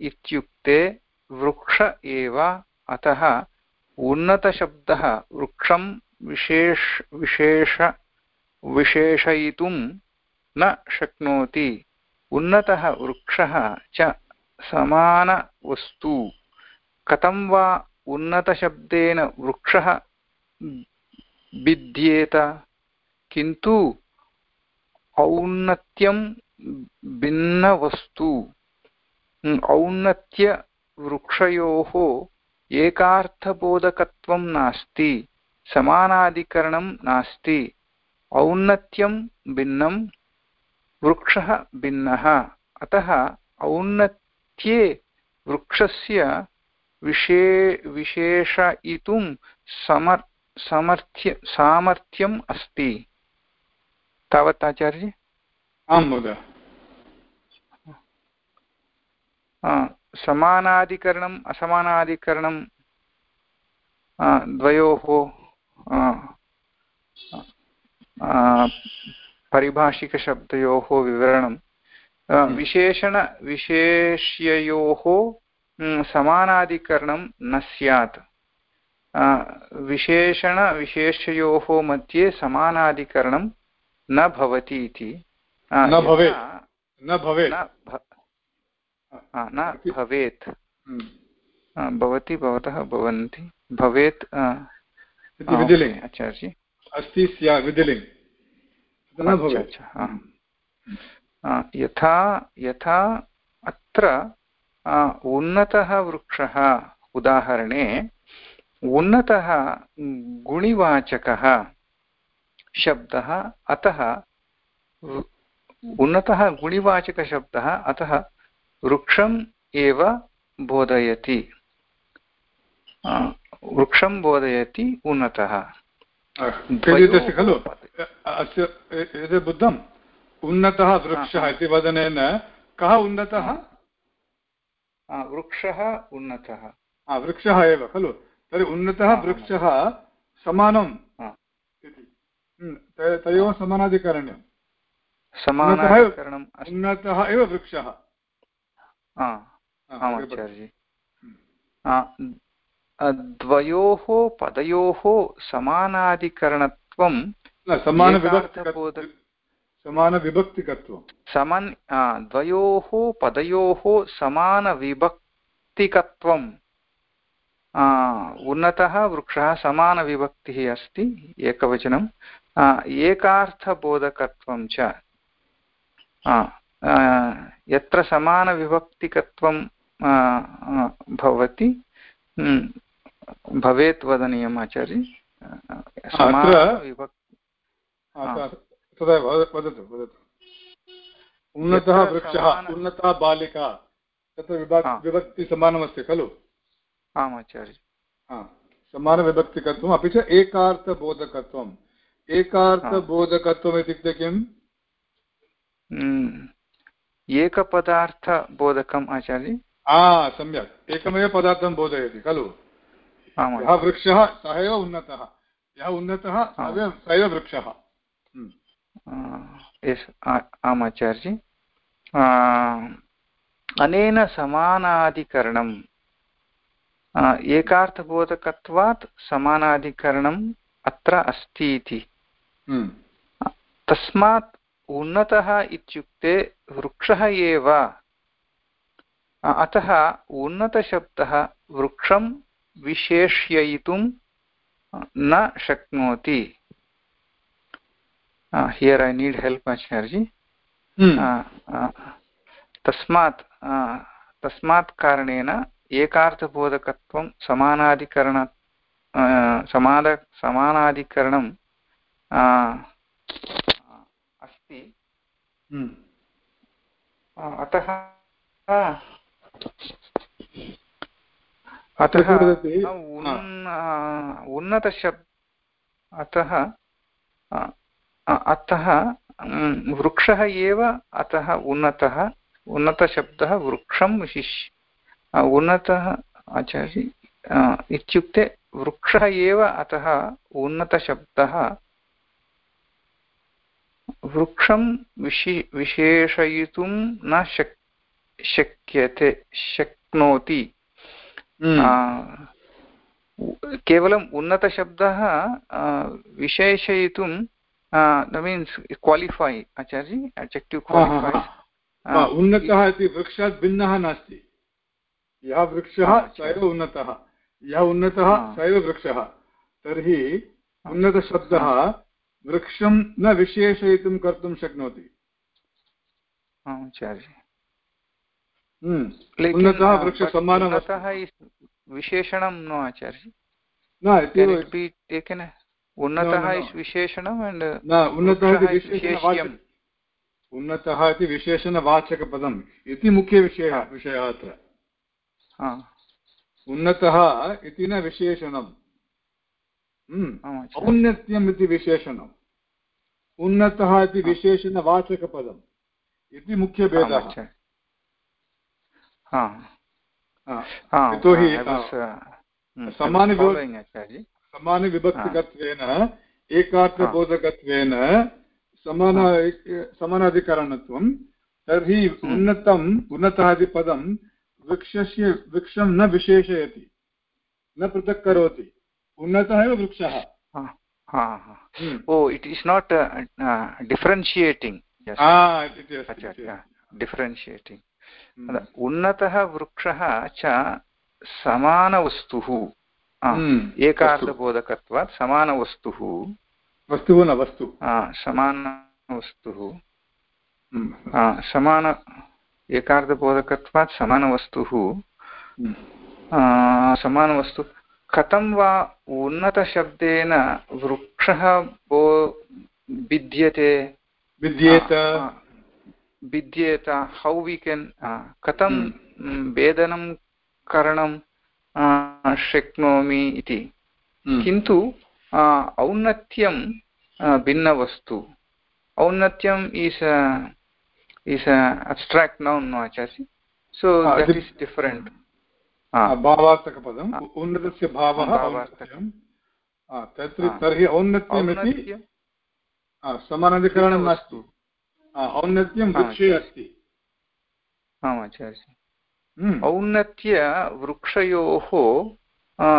S9: इत्युक्ते वृक्ष एव अतः उन्नतशब्दः, वृक्षं विशेष विशेष, विशेषयितुं न शक्नोति। उन्नतः वृक्षः च समानवस्तु। कथं वा उन्नतशब्देन वृक्षः भिद्येत किन्तु औन्नत्यं भिन्नवस्तु। औन्नत्यवृक्षयोः एकार्थबोधकत्वं नास्ति समानाधिकरणं नास्ति औन्नत्यं भिन्नं वृक्षः भिन्नः। अतः औन्नत्ये वृक्षस्य विशे विशेषयितुं समर् समर्थ्य सामर्थ्यम् अस्ति। तावत् आचार्य?
S1: आं महोदय।
S9: समानाधिकरणम् असमानाधिकरणं द्वयोः परिभाषिकशब्दयोः विवरणं हम्म। विशेषणविशेष्ययोः समानाधिकरणं न स्यात्। विशेषणविशेष्ययोः मध्ये समानाधिकरणं न भवति इति।
S1: न भवेत्। न भवेत्।
S9: हम्म। भवति भवतः भवन्ति। भवेत् आचार्य
S1: अस्ति
S9: यथा यथा अत्र उन्नतः वृक्षः उदाहरणे उन्नतः गुणिवाचकः शब्दः अतः उन्नतः गुणिवाचकशब्दः अतः वृक्षम् एव बोधयति। वृक्षं बोधयति उन्नतः।
S1: खलु? अस्य एतत् बुद्धं उन्नतः वृक्षः इति वदनेन कः उन्नतः?
S9: वृक्षः उन्नतः।
S1: वृक्षः एव खलु? तर्हि उन्नतः वृक्षः समानम्। हम्म, तयोः समानाधिकरण्यम्। उन्नतः एव वृक्षः।
S9: द्वयोः पदयोः समानाधिकरणत्वं
S1: समानविभक्तिकत्वं
S9: समन् द्वयोः पदयोः समानविभक्तिकत्वं उन्नतः वृक्षः समानविभक्तिः अस्ति एकवचनं। एकार्थबोधकत्वं च। यत्र समानविभक्तिकत्वं भवति भवेत् वदनीयम् आचार्य
S1: तदेव वदतु वदतु। उन्नतः वृक्षः उन्नता बालिका तत्र विभक्ति समानमस्ति खलु?
S9: आम् आचार्य।
S1: समानविभक्तिकत्वम् अपि च एकार्थबोधकत्वम्। एकार्थबोधकत्वम् इत्युक्ते किम्?
S9: एकपदार्थबोधकम् आचार्य।
S1: सम्यक्। एकमेव पदार्थं बोधयति खलु? यः वृक्षः सः एव उन्नतः। यः उन्नतः स एव वृक्षः।
S9: आम् आचार्य अनेन समानाधिकरणम्। एकार्थबोधकत्वात् समानाधिकरणम् अत्र अस्ति इति हम्म। तस्मात् उन्नतः इत्युक्ते वृक्षः एव। अतः उन्नतशब्दः वृक्षं विशेष्ययितुं न शक्नोति। हियर् ऐ नीड् हेल्प् आचार्यजि तस्मात् तस्मात् कारणेन एकार्थबोधकत्वं समानाधिकरण समाद समानाधिकरणं। अतः अतः उन्नतशब् अतः अतः वृक्षः एव अतः उन्नतः उन्नतशब्दः वृक्षं विशिष्य उन्नतः आचार्य इत्युक्ते वृक्षः एव अतः उन्नतशब्दः वृक्षं विशि विशेषयितुं न शक् शक्यते शक्नोति। हम्म। केवलम् उन्नतशब्दः विशेषयितुं द मीन्स् क्वालिफै आचार्य एड्जेक्टिव् क्वालिफै
S1: उन्नतः इति वृक्षात् भिन्नः नास्ति। यः वृक्षः स एव उन्नतः। यः उन्नतः स एव वृक्षः। तर्हि उन्नतशब्दः वृक्षं न विशेषयितुं कर्तुं शक्नोति।
S9: आचार्य।
S1: हम्म। उन्नतः वृक्षसम्मानः
S9: विशेषणं नो आचार्य।
S1: न
S9: उन्नतः विशेषणम्
S1: उन्नतः इति विशेषणवाचकपदम्। इति मुख्यविषयः विषयः अत्र। उन्नतः इति न विशेषणम्। औन्नत्यम् इति विशेषणम् उन्नतः इति विशेषणवाचकपदम् इति मुख्यभेदः यतोहि समानविभक्तिकत्वेन एकार्थबोधकत्वेन समान समानाधिकरणत्वं तर्हि उन्नतम् उन्नतः इति पदं वृक्षस्य वृक्षं न विशेषयति न पृथक् करोति उन्नतः एव वृक्षः।
S9: ओ it is not differentiating differentiating hmm. उन्नतः वृक्षः च समानवस्तुः। हम्म, एकार्थबोधकत्वात् समानवस्तुः।
S1: वस्तुः न वस्तु।
S9: समानवस्तुः। हम्म। समान एकार्थबोधकत्वात् समानवस्तुः। समानवस्तु कथं वा उन्नतशब्देन वृक्षः बो भिद्यते
S1: विद्येत।
S9: विद्येत हौ वि केन् कथं वेदनं करणं शक्नोमि इति। किन्तु औन्नत्यं भिन्नवस्तु। औन्नत्यम् a abstract noun no acharya so ah, that is different
S1: भावार्थकपदम् उन्नतस्य भावः तत्र तर्हि औन्नत्यमिति समानाधिकरणं नास्ति. औन्नत्यं वृक्षे अस्ति.
S9: आम् आचार्य औन्नत्य वृक्षयोः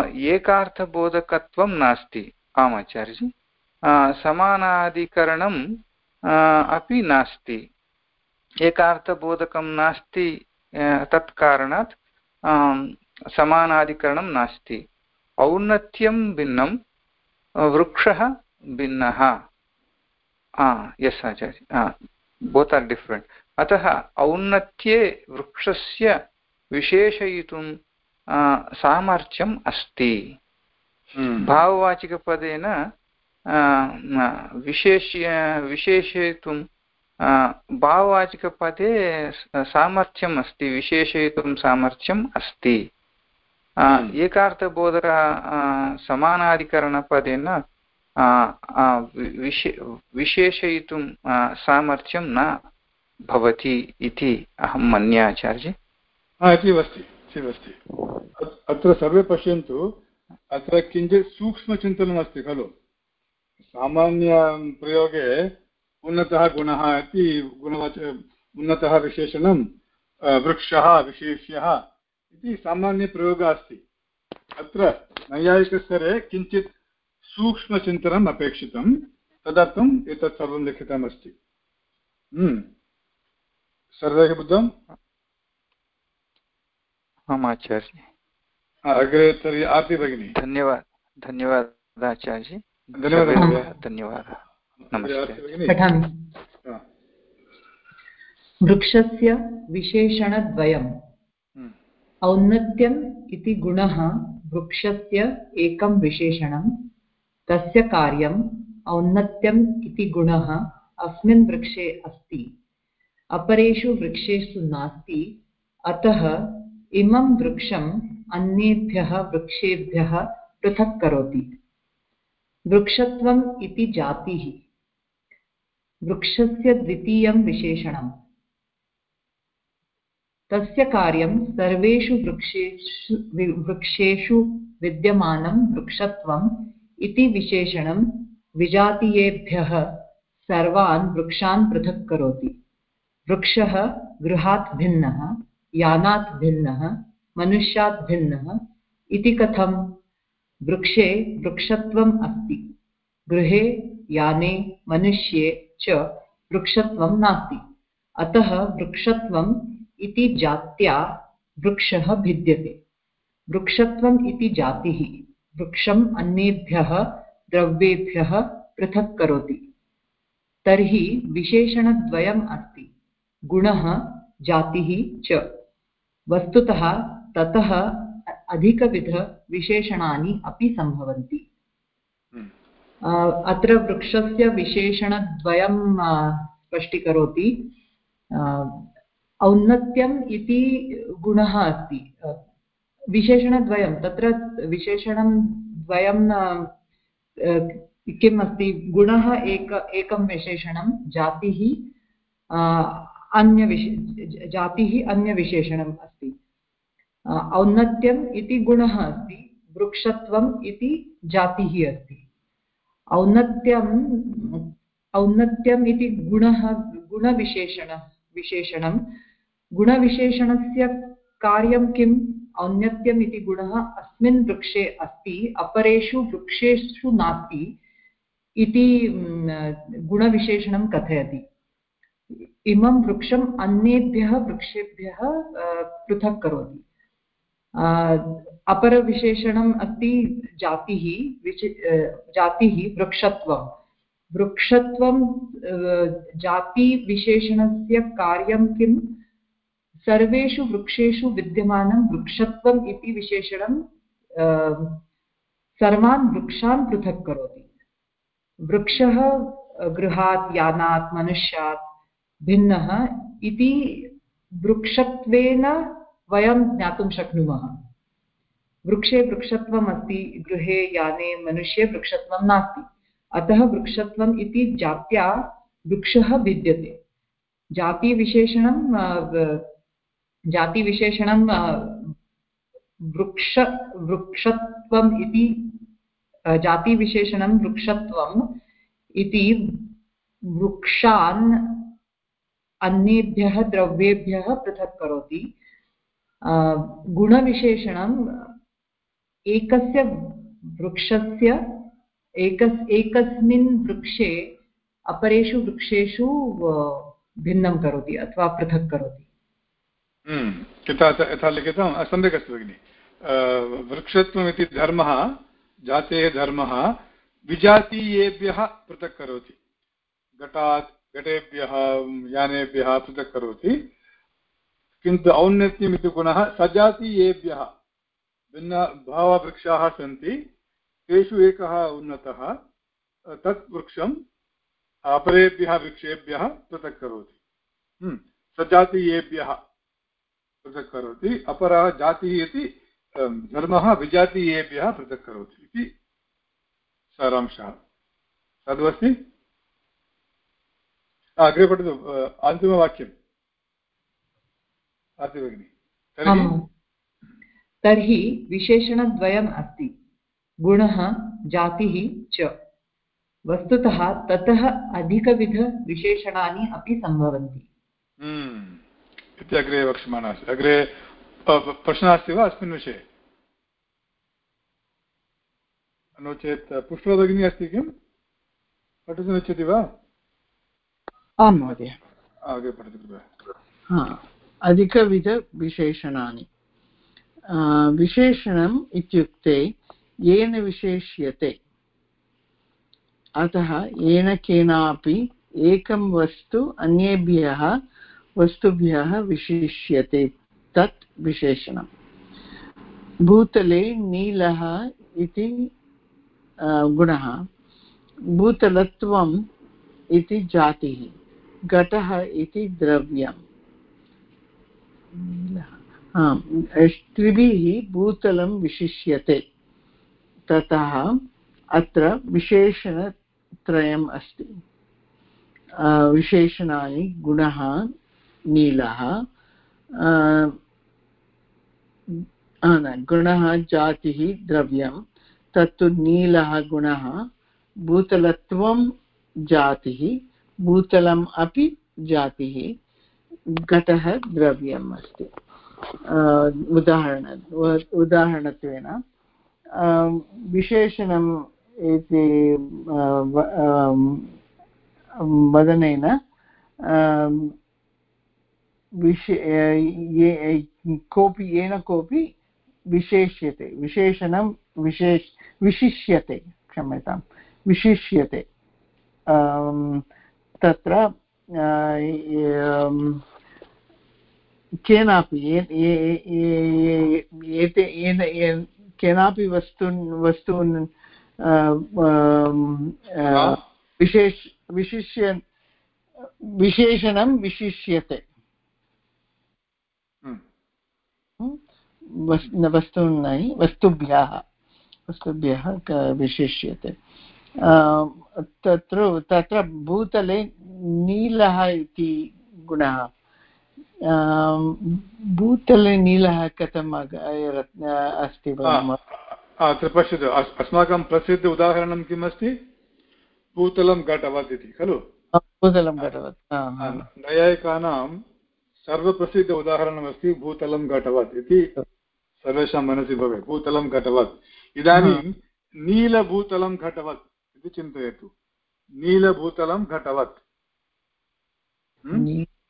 S9: एकार्थबोधकत्वं नास्ति. आम् आचार्यजि? समानाधिकरणम् अपि नास्ति. एकार्थबोधकं नास्ति तत् कारणात् समानाधिकरणं नास्ति। औन्नत्यं भिन्नं वृक्षः भिन्नः। Yes Acharya. Both are different अतः औन्नत्ये वृक्षस्य विशेषयितुं सामर्थ्यम् अस्ति। हम्म। भाववाचिकपदेन विशेष्य विशेषयितुं भाववाचकपदे सामर्थ्यम् अस्ति विशेषयितुं सामर्थ्यम् अस्ति हम्म। एकार्थबोधक समानाधिकरणपदेन विशे विशेषयितुं सामर्थ्यं न भवति इति अहं मन्ये आचार्य
S1: इति अस्ति अस्ति अत्र सर्वे पश्यन्तु अत्र किञ्चित् सूक्ष्मचिन्तनमस्ति खलु सामान्यप्रयोगे उन्नतः गुणः इति गुणवच उन्नतः विशेषणं वृक्षः विशेष्यः इति सामान्यप्रयोगः अस्ति। अत्र नैयायिकस्तरे किञ्चित् सूक्ष्मचिन्तनम् अपेक्षितं। तदर्थम् एतत् सर्वं लिखितमस्ति। हम्म। सर्वैः बुद्धम्
S9: आम् आचार्य।
S1: अग्रे तर्हि आर्ति भगिनि।
S9: धन्यवादः धन्यवादः। आचार्य
S1: धन्यवादः
S9: धन्यवादः।
S10: वृक्षस्य विशेषणद्वयम्। हम्म। औन्नत्यम् इति गुणः वृक्षस्य एकं विशेषणं। तस्य कार्यम् औन्नत्यम् इति गुणः अस्मिन् वृक्षे अस्ति। अपरेषु वृक्षेषु नास्ति। अतः इमं वृक्षम् अन्येभ्यः वृक्षेभ्यः पृथक् करोति। वृक्षत्वम् इति जातिः। वृक्षस्य द्वितीयं विशेषणम्। तस्य कार्यं सर्वेषु वृक्षेषु वृक्षेषु विद्यमानं वृक्षत्वम् इति विशेषणं विजातीयेभ्यः सर्वान् वृक्षान् पृथक् करोति। वृक्षः गृहात् भिन्नः, यानात् भिन्नः, मनुष्यात् भिन्नः इति कथं? वृक्षे वृक्षत्वम् अस्ति। गृहे याने मनुष्ये च वृक्षत्वं नास्ति। अतः वृक्षत्वम् इति जात्या वृक्षः भिद्यते। वृक्षत्वम् इति जातिः वृक्षम् अन्येभ्यः द्रव्येभ्यः पृथक् करोति। तर्हि विशेषणद्वयम् अस्ति, गुणः जातिः च। वस्तुतः ततः अधिकविधविशेषणानि अपि सम्भवन्ति। अत्र वृक्षस्य विशेषणद्वयं स्पष्टीकरोति। औन्नत्यम् इति गुणः अस्ति। विशेषणद्वयं, तत्र विशेषणं द्वयं किम् अस्ति? गुणः एक, एकं विशेषणं, जातिः अन्यविशे जातिः अन्यविशेषणम् अस्ति। औन्नत्यम् इति गुणः अस्ति, वृक्षत्वम् इति जातिः अस्ति। औन्नत्यम् औन्नत्यम् इति गुणः, गुणविशेषण, विशेषणं। गुणविशेषणस्य कार्यं किम्? औन्नत्यम् इति गुणः अस्मिन् वृक्षे अस्ति, अपरेषु वृक्षेषु नास्ति इति गुणविशेषणं कथयति। इमं वृक्षम् अन्येभ्यः वृक्षेभ्यः पृथक् करोति। अपरविशेषणम् अस्ति जातिः विचि जातिः वृक्षत्वं। वृक्षत्वं जातिविशेषणस्य कार्यं किं? सर्वेषु वृक्षेषु विद्यमानं वृक्षत्वम् इति विशेषणं सर्वान् वृक्षान् पृथक् करोति। वृक्षः, गृहात्, यानात्, मनुष्यात् भिन्नः इति वृक्षत्वेन वयं ज्ञातुं शक्नुमः। वृक्षे वृक्षत्वम् अस्ति गृहे याने मनुष्ये वृक्षत्वं नास्ति। अतः वृक्षत्वम् इति जात्या वृक्षः विद्यते। जातिविशेषणं जातिविशेषणं वृक्ष, वृक्षत्वम् इति जातिविशेषणं वृक्षत्वम् इति वृक्षान् अन्येभ्यः द्रव्येभ्यः पृथक् करोति। गुणविशेषणम् एकस्य वृक्षस्य एकस् एकस्मिन् वृक्षे अपरेषु वृक्षेषु भिन्नं करोति अथवा पृथक् करोति।
S1: हम्म, यथा यथा लिखितं सम्यक् अस्ति भगिनि। वृक्षत्वमिति धर्मः जातेः धर्मः विजातीयेभ्यः पृथक् करोति। घटात् घटेभ्यः यानेभ्यः पृथक् करोति। किन्तु औन्नत्यम् इति गुणः सजातीयेभ्यः भिन्न बहवः वृक्षाः सन्ति तेषु एकः उन्नतः तत् वृक्षम् अपरेभ्यः वृक्षेभ्यः पृथक् करोति। हम्म, सजातीयेभ्यः पृथक् करोति अपरः जातिः इति धर्मः विजातीयेभ्यः पृथक् करोति इति सारांशः। तदस्ति। अग्रे पठतु अन्तिमवाक्यम्। अस्ति भगिनि।
S10: तर्हि? विशेषणद्वयम् अस्ति। गुणः जातिः च। वस्तुतः ततः अधिकविधविशेषणानि अपि सम्भवन्ति।
S1: हम्म, इति अग्रे वक्ष्यमाणः अस्ति। अग्रे प्रश्नः अस्ति वा अस्मिन् विषये? नो चेत् पुष्पा भगिनी अस्ति किं? पठितुम् इच्छति वा?
S11: आं महोदय।
S1: अग्रे पठतु कृपया।
S11: अधिकविधविशेषणानि। विशेषणम् इत्युक्ते येन विशेष्यते। अतः येन केनापि एकं वस्तु अन्येभ्यः वस्तुभ्यः विशिष्यते तत् विशेषणं भूतले नीलः इति गुणः। भूतलत्वम् इति जातिः। घटः इति द्रव्यम्। त्रिभिः भूतलं विशिष्यते। ततः अत्र विशेषणत्रयम् अस्ति। विशेषणानि गुणः, नीलः गुणः, जातिः, द्रव्यं। तत्तु नीलः गुणः, भूतलत्वं जातिः, भूतलम् अपि जातिः। घटः द्रव्यम् अस्ति। उदाहरण, उदाहरणत्वेन। विशेषणम् इति वदनेन कोऽपि, येन कोऽपि विशेष्यते। विशेषणं विशेष, विशिष्यते क्षम्यतां विशिष्यते। तत्र केनापि एते केनापि वस्तून् वस्तून् विशेष विशिष्य विशेषणं विशिष्यते। वस्तून् वस्तुभ्यः वस्तुभ्यः विशिष्यते। तत्र तत्र भूतले नीलः इति गुणः। भूतले नीलः कथम् अस्ति
S1: अत्र पश्यतु अस्माकं प्रसिद्ध उदाहरणं किम् अस्ति भूतलं घटवत् इति खलु
S11: भूतलं घटवत्
S1: नैयायिकानां सर्वप्रसिद्ध उदाहरणमस्ति भूतलं घटवत् इति सर्वेषां मनसि भवेत् भूतलं घटवत् इदानीं नीलभूतलं घटवत् इति चिन्तयतु। नीलभूतलं घटवत्।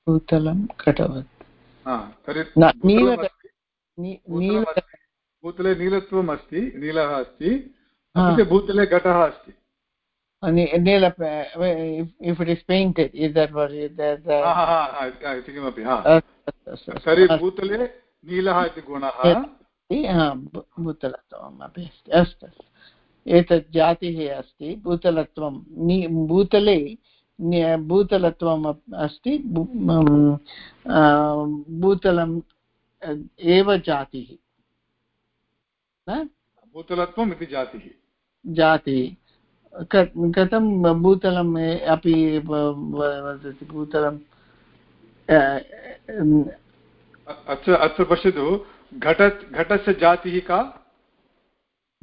S11: भूतलं घटवत्
S1: भूतले नीलत्वम् अस्ति नीलः अस्ति। भूतले घटः अस्ति। किमपि तर्हि भूतले नीलः इति गुणः।
S11: भूतलत्वम् अपि अस्ति अस्तु अस्तु। एतत् जातिः अस्ति भूतलत्वं भूतले भूतलत्वम् अस्ति। भूतलम् एव जातिः।
S1: भूतलत्वम् इति जातिः।
S11: जातिः। कथं भूतलम् अपि वदति? भूतलं
S1: अत्र अत्र पश्यतु। घट घटस्य जातिः का?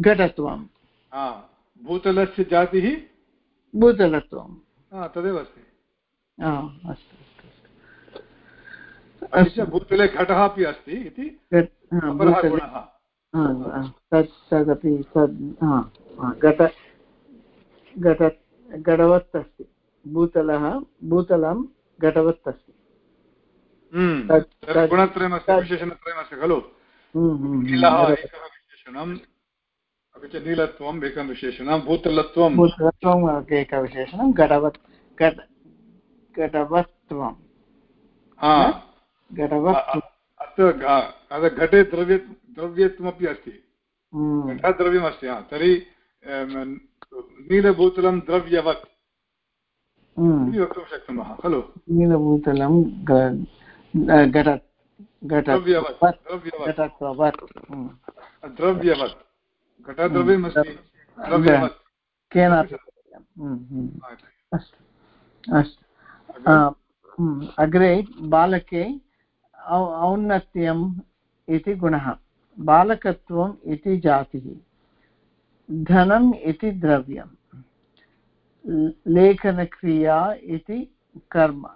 S11: घटत्वं
S1: भूतलस्य जातिः?
S11: भूतलत्वं
S1: तदेव अस्ति।
S11: अस्तु
S1: अस्तु भूतले घटः अपि अस्ति इति
S11: तदपि तद् घट घट घटवत् अस्ति। भूतलः भूतलं घटवत् अस्ति।
S1: हम्म, गुणत्रयमस्ति विशेषणत्रयमस्ति खलु? हम्म, हम्म, नीलः एकः विशेषणम् अपि च नीलत्वम् एकं विशेषणं भूतलत्वं
S11: भूतलत्वम् एकविशेषणं घटवत् घट घटवत्वं
S1: अत्र घटे द्रव्य द्रव्यत्वमपि अस्ति। घटद्रव्यमस्ति तर्हि नीलभूतलं द्रव्यवत्। इति वक्तुं शक्नुमः खलु?
S11: नीलभूतलं
S1: द्रव्यवत् द्रव्यवत्।
S11: घटद्रव्यमस्ति केनापि अस्तु अस्तु अग्रे बालके औन्नत्यम् इति गुणः बालकत्वम् इति जातिः धनम् इति द्रव्यं लेखनक्रिया इति कर्म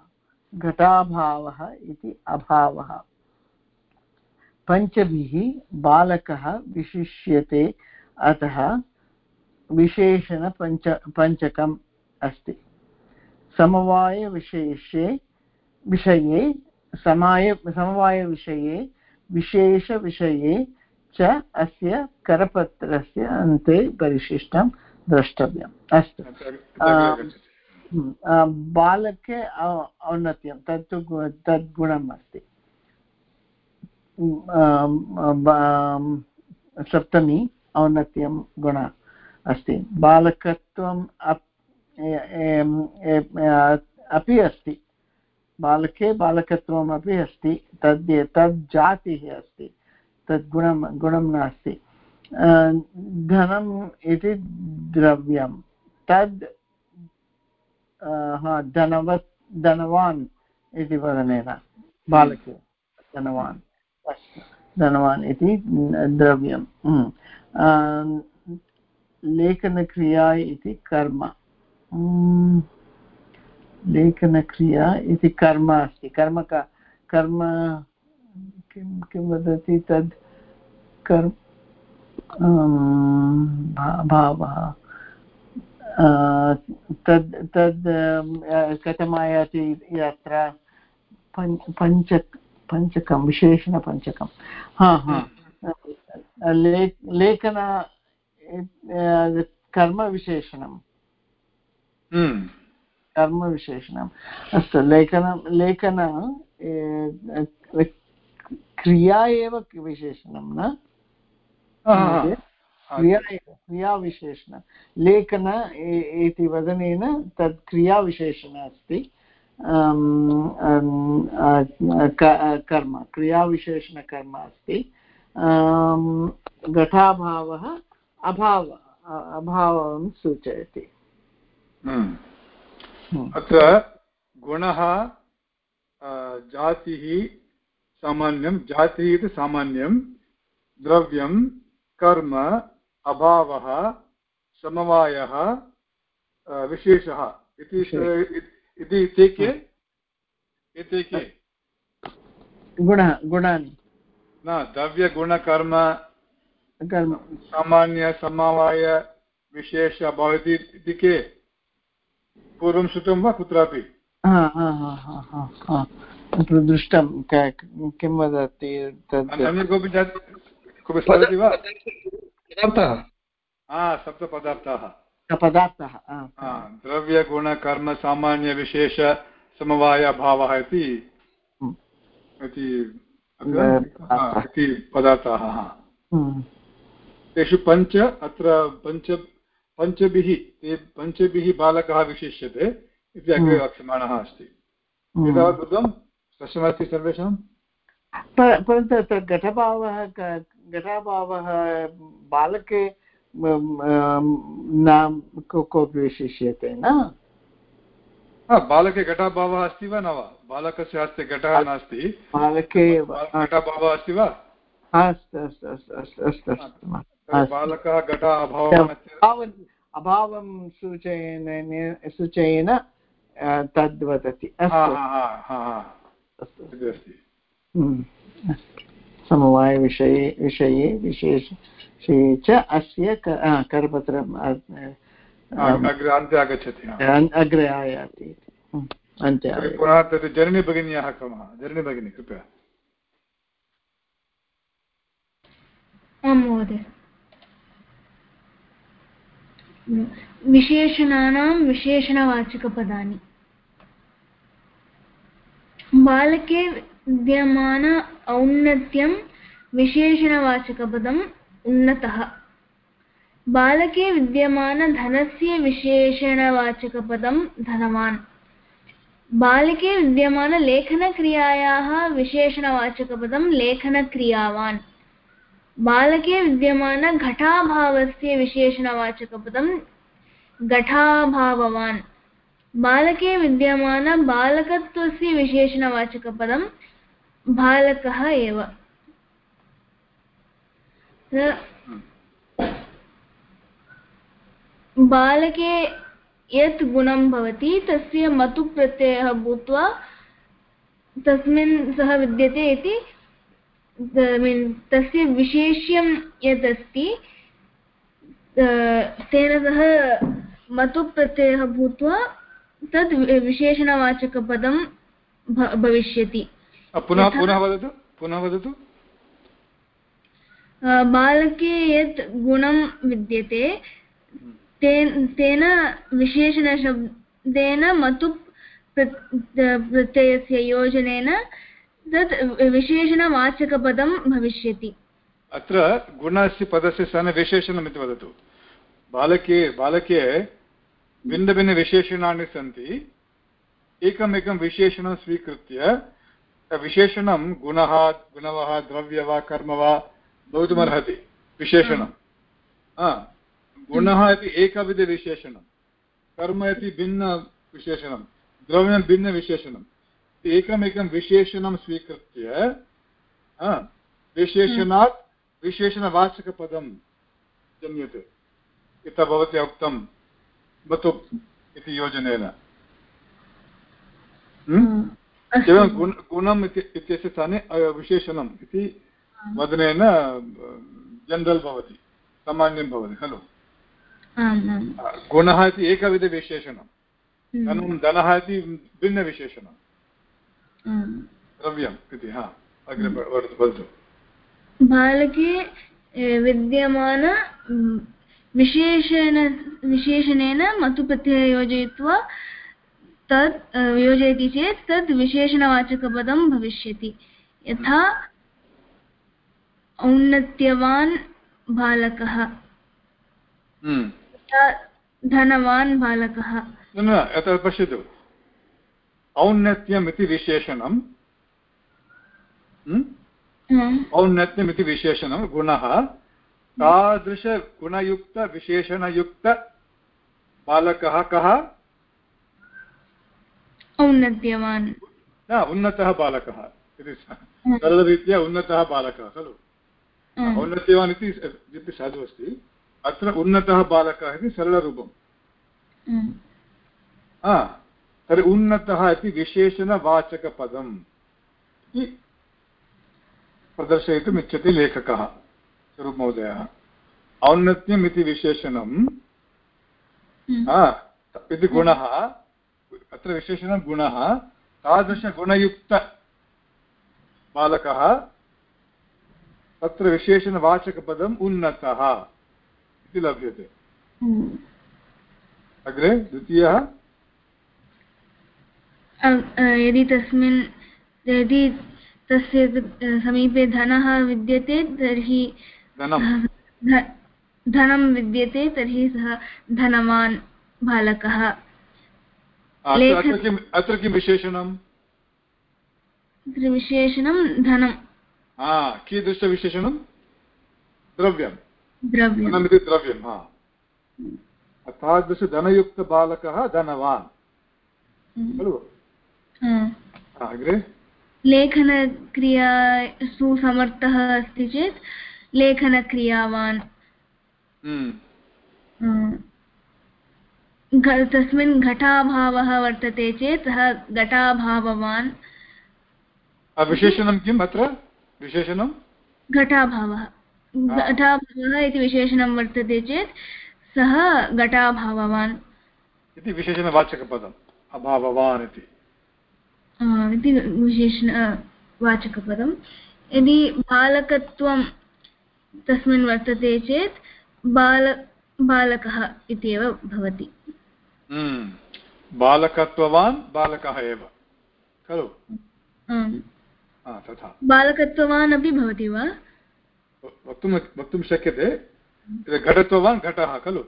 S11: घटाभावः इति अभावः पञ्चभिः बालकः विशिष्यते अतः विशेषणपञ्च पञ्चकम् अस्ति। समवायविशेषे विषये समाय समवायविषये विशेषविषये च अस्य करपत्रस्य अन्ते परिशिष्टं द्रष्टव्यम्। अस्तु। बालके औन्नत्यं तत्तु तद्गुणम् अस्ति। सप्तमी औन्नत्यं गुण अस्ति बालकत्वम् अपि अस्ति बालके बालकत्वमपि अस्ति तद् तद् जातिः अस्ति तद् गुणं गुणं नास्ति धनम् इति द्रव्यं तद् हा धनवत् धनवान् इति वदनेन बालके धनवान् धनवान् इति द्रव्यं लेखनक्रिया इति कर्म। लेखनक्रिया इति कर्म अस्ति। कर्म का, कर्म, किं किं वदति तद्? कर्म भावः। तद् तद् कथमायाति यत्र? पञ्च पञ्च पञ्चकं, विशेषणपञ्चकं। हा हा। ले लेखन कर्मविशेषणं हम्म। कर्मविशेषणम्। अस्तु लेखनं लेखन क्रिया एव विशेषणं न? क्रिया क्रियाविशेषण। लेखन इति वदनेन तत् क्रियाविशेषण अस्ति। कर्म क्रियाविशेषणकर्म अस्ति। घटाभावः अभाव अभावं सूचयति।
S1: हम्म। हम्म। अत्र गुणः जातिः सामान्यं जातिः इति सामान्यं द्रव्यं कर्म अभावः समवायः विशेषः। इति के एते के
S11: गुणः गुणानि।
S1: न द्रव्यगुणकर्म सामान्यसमवाय विशेष भवति इति के? पूर्वं श्रुतं वा कुत्रापि?
S11: दृष्टं किं वदति
S1: कोऽपि कोऽपि स्मरति वा? सप्तपदार्थाः।
S11: पदार्थः
S1: द्रव्यगुणकर्मसामान्यविशेषसमवायभावः इति इति पदार्थाः तेषु पञ्च अत्र पञ्च पञ्चभिः ते पञ्चभिः बालकः विशिष्यते इति अग्रे वक्ष्यमाणः अस्ति। एतावत् कृतं स्पष्टमस्ति सर्वेषां?
S11: परन्तु तत्र घटभावः घटाभावः बालके नाम कोऽपि विशिष्यते न?
S1: बालके घटाभावः अस्ति वा न वा? बालकस्य हस्ते घटः नास्ति।
S11: बालके
S1: घटाभावः अस्ति वा?
S11: अस्तु अस्तु अस्तु अस्तु अस्तु
S1: बालकः घट अभावः
S11: अभावं सूचयेन सूचयेन तद् वदति। अस्तु। हम्म, समवायविषये विषये विशेषे च अस्य करपत्रम्
S1: अन्ते आगच्छति
S11: अग्रे आयाति। अन्ते
S1: पुनः तत् जननी भगिन्याः क्रमः जननी भगिनी कृपया।
S4: आं महोदय। विशेषणानां विशेषणवाचकपदानि। बालके विद्यमान औन्नत्यं विशेषणवाचकपदम् उन्नतः। बालके विद्यमानधनस्य विशेषणवाचकपदं धनवान्। बालके विद्यमानलेखनक्रियायाः विशेषणवाचकपदं लेखनक्रियावान्। बालके विद्यमानघटाभावस्य विशेषणवाचकपदं घटाभाववान्। बालके विद्यमानबालकत्वस्य विशेषणवाचकपदं बालकः एव। बालके यत् गुणं भवति तस्य मतुप्रत्ययः भूत्वा तस्मिन् सः विद्यते इति मीन् तस्य विशेष्यं यदस्ति तेन सह मतुप्रत्ययः भूत्वा तद् विशेषणवाचकपदं भविष्यति।
S1: पुनः पुनः वदतु पुनः वदतु।
S4: बालके यत् गुणं विद्यते तेन तेन विशेषणशब्देन मतु प्रत्ययस्य योजनेन तत् विशेषणवाचकपदं भविष्यति।
S1: अत्र गुणस्य पदस्य स्थाने विशेषणम् इति वदतु। बालके बालके भिन्नभिन्नविशेषणानि सन्ति। एकमेकं विशेषणं स्वीकृत्य विशेषणं गुणः गुणवः द्रव्य वा कर्म वा भवितुमर्हति। विशेषणं। गुणः इति एकविधविशेषणं कर्म इति भिन्नविशेषणं द्रव्यं भिन्नविशेषणं एकमेकं विशेषणं स्वीकृत्य विशेषणात् विशेषणवाचकपदं जन्यते। यथा भवत्या उक्तं बतु इति योजनेन। एवं गुण गुणम् इत्यस्य स्थाने विशेषणम् इति वदनेन जनरल् भवति सामान्यं भवति खलु। गुणः इति एकविधविशेषणं धनं धनः इति भिन्नविशेषणं। द्रव्यम् इति हा। अग्रे वदतु
S4: बालके विद्यमान विशेषेण विशेषणेन मतुप्रत्ययः योजयित्वा तत् योजयति चेत् तद् विशेषणवाचकपदं भविष्यति। यथा औन्नत्यवान् बालकः। धनवान् बालकः।
S1: पश्यतु। औन्नत्यम् इति विशेषणं औन्नत्यम् इति विशेषणं गुणः। तादृशगुणयुक्तविशेषणयुक्तबालकः कः?
S4: औन्नत्यवान्।
S1: न उन्नतः बालकः। इति सरलरीत्या उन्नतः बालकः खलु? औन्नत्यवान् इति साधु अस्ति। अत्र उन्नतः बालकः इति सरलरूपम्। तर्हि उन्नतः इति विशेषणवाचकपदम्। इति प्रदर्शयितुम् इच्छति लेखकः स्वरूपमहोदयः। औन्नत्यम् इति विशेषणं इति गुणः। अत्र विशेषणं गुणः। तादृशगुणयुक्तबालकः तत्र विशेषणवाचकपदम् उन्नतः। इति लभ्यते। अग्रे द्वितीयः?
S4: यदि तस्मिन् यदि तस्य समीपे धनः विद्यते तर्हि धनं विद्यते तर्हि सः धनवान् बालकः।
S1: अत्र किं विशेषणम्?
S4: विशेषणं धनं
S1: कीदृशविशेषणं? धनमिति द्रव्यं हा। तादृशधनयुक्तबालकः धनवान्। खलु अग्रे
S4: लेखनक्रियासु समर्थः अस्ति चेत् लेखनक्रियावान्। तस्मिन् घटाभावः वर्तते चेत् सः घटाभाववान्।
S1: विशेषणं किम् अत्र? विशेषणं?
S4: घटाभावः। घटाभावः इति विशेषणं वर्तते चेत् सः घटाभाववान्।
S1: इति विशेषणवाचकपदम् अभाववान् इति।
S4: इति विशेषणवाचकपदं यदि बालकत्वं तस्मिन् वर्तते चेत् बाल बालकः इत्येव भवति।
S1: हम्म। बालकत्ववान् बालकः एव। खलु?
S4: तथा। बालकत्ववान् अपि भवति वा?
S1: वक्तुं वक्तुं शक्यते। घटत्ववान् घटः खलु?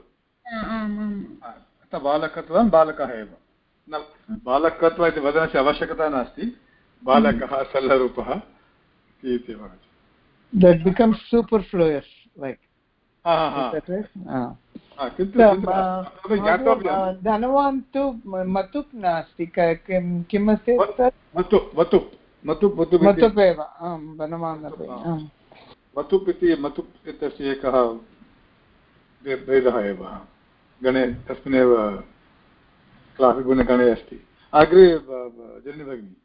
S1: बालकत्ववान् बालकः एव। न बालकत्व इति वदनस्य आवश्यकता नास्ति। बालकः सल्लरूपः इति भवति
S11: that becomes superfluous धनवान् तु मतुप् नास्ति। किम् अस्ति मतुप् एव धनवान् अपि
S1: मतुप् इति मतुप् इत्यस्य एकः भेदः एव। गणे तस्मिन्नेव क्लास् गुणगणे अस्ति। अग्रे जननी भगिनी।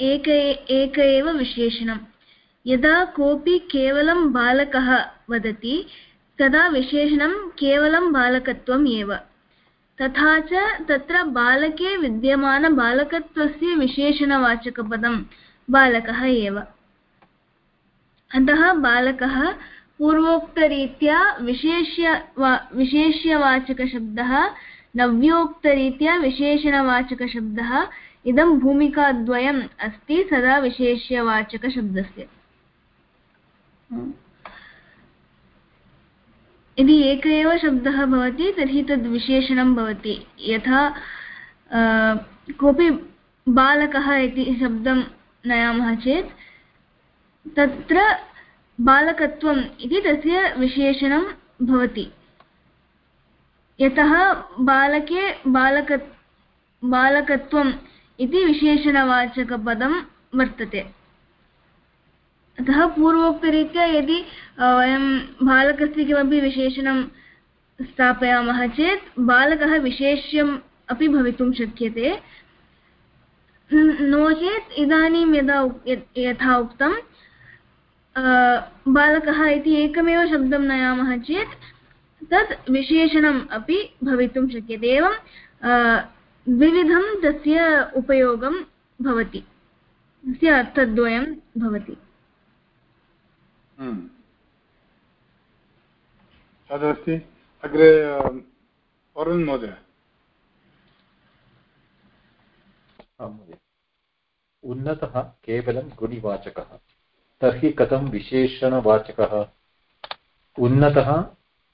S4: एक एक एव विशेषणं यदा कोऽपि केवलं बालकः वदति, तदा विशेषणं केवलं बालकत्वम् एव। तथा च तत्र बालके विद्यमानबालकत्वस्य विशेषणवाचकपदं बालकः एव। अतः बालकः पूर्वोक्तरीत्या विशेष्य वा, विशेष्यवाचकशब्दः, नव्योक्तरीत्या विशेषणवाचकशब्दः, इदं भूमिकाद्वयम् अस्ति, सदा विशेष्यवाचकशब्दस्य। यदि एक एव शब्दः भवति, तर्हि तद् विशेषणं भवति। यथा कोऽपि बालकः इति शब्दं नयामः चेत् तत्र बालकत्वम् इति तस्य विशेषणं भवति। यतः बालके बालक, बालकत्वम् इति विशेषणवाचकपदं वर्तते। अतः पूर्वोक्तरीत्या यदि वयं बालकस्य किमपि विशेषणं स्थापयामः चेत् बालकः विशेष्यम् अपि भवितुं शक्यते। नो चेत् इदानीं यदा यथा उक्तं बालकः इति एकमेव शब्दं नयामः चेत् तत् विशेषणम् अपि भवितुं शक्यते। एवं द्विविधं तस्य उपयोगं भवति। तस्य अर्थद्वयं भवति।
S1: हम्म। तदस्ति। अग्रे अरुण् महोदय।
S2: उन्नतः केवलं गुणिवाचकः। तर्हि कथं विशेषणवाचकः? उन्नतः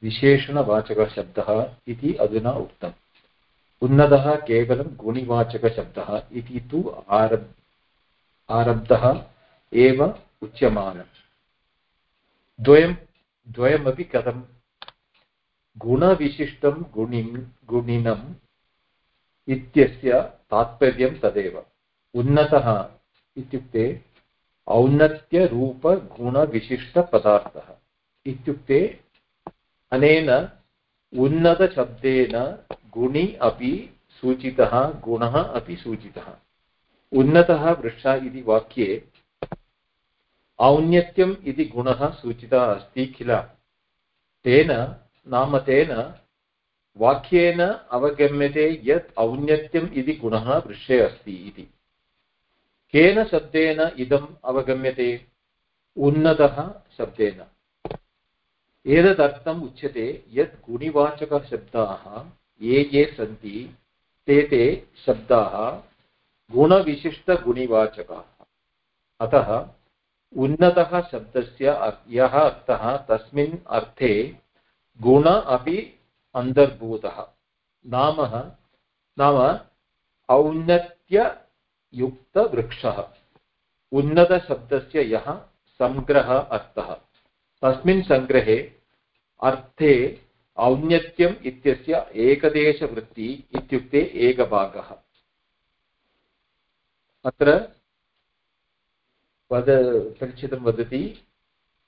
S2: विशेषणवाचकशब्दः इति अधुना उक्तम्। उन्नतः केवलं गुणिवाचकशब्दः इति तु आरब्, आरब्धः एव उच्यमानम्। द्वयं, द्वयमपि कथं गुणविशिष्टं गुणिं गुणिनम् इत्यस्य तात्पर्यं तदेव। उन्नतः इत्युक्ते औन्नत्यरूपगुणविशिष्टपदार्थः इत्युक्ते अनेन उन्नतशब्देन गुणि अपि सूचितः, गुणः अपि सूचितः। उन्नतः वृक्षः इति वाक्ये औन्नत्यम् इति गुणः सूचितः अस्ति किल? तेन, नाम तेन वाक्येन अवगम्यते यत् औन्नत्यम् इति गुणः वृक्षे अस्ति इति। केन शब्देन इदम् अवगम्यते? उन्नतः शब्देन। एतदर्थम् उच्यते यत् गुणिवाचकशब्दाः ये ये सन्ति, ते ते शब्दाः गुणविशिष्टगुणिवाचकाः। अतः उन्नतः शब्दस्य यः अर्थः तस्मिन् अर्थे गुण अपि अन्तर्भूतः। नाम नाम औन्नत्ययुक्तवृक्षः उन्नतशब्दस्य यः सङ्ग्रह अर्थः। तस्मिन् सङ्ग्रहे अर्थे औन्नत्यम् इत्यस्य एकदेशवृत्ति इत्युक्ते एकभागः। अत्र वद परिचितं वदति।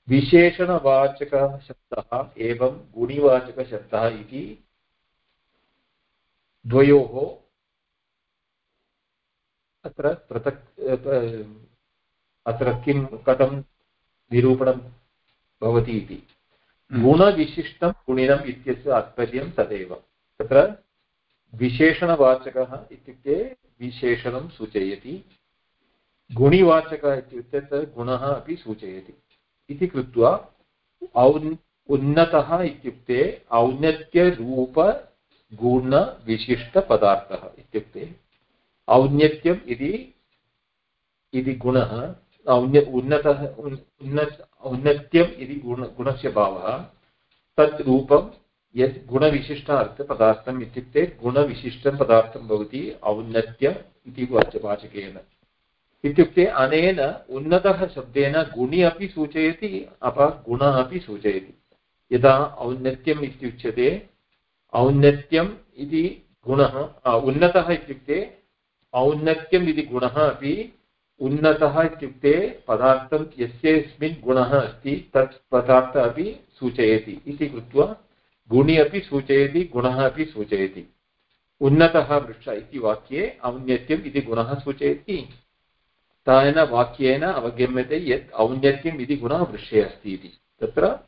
S2: विशेषणवाचकशब्दः एवं गुणिवाचकशब्दः इति द्वयोः अत्र पृथक् अत्र किं कथं निरूपणं भवति इति? हम्म। गुणविशिष्टं गुणिनम् इत्यस्य तात्पर्यं तदेव। तत्र विशेषणवाचकः इत्युक्ते विशेषणं सूचयति। गुणिवाचकः इत्युक्ते तत् गुणः अपि सूचयति। इति कृत्वा औन् उन्नतः इत्युक्ते औन्नत्यरूपगुणविशिष्टपदार्थः इत्युक्ते औन्नत्यम् इति इति गुणः औन्य उन्नतः उन्नत औन्नत्यम् इति गुण गुणस्य भावः तत् रूपं यत् गुणविशिष्ट अर्थपदार्थम् इत्युक्ते गुणविशिष्टं पदार्थं भवति औन्नत्यम् इति वाचकेन इत्युक्ते अनेन उन्नतः शब्देन गुणि अपि सूचयति अप गुणः अपि सूचयति यदा औन्नत्यम् इत्युच्यते औन्नत्यम् इति गुणः उन्नतः इत्युक्ते औन्नत्यम् इति गुणः अपि उन्नतः इत्युक्ते पदार्थं यस्यस्मिन् गुणः अस्ति, तत् पदार्थः अपि सूचयति इति कृत्वा गुणि अपि सूचयति, गुणः अपि सूचयति। उन्नतः वृक्ष इति वाक्ये औन्नत्यम् इति गुणः सूचयति। तेन वाक्येन अवगम्यते यत् औन्नत्यम् इति गुणः वृक्षे अस्ति इति। तत्र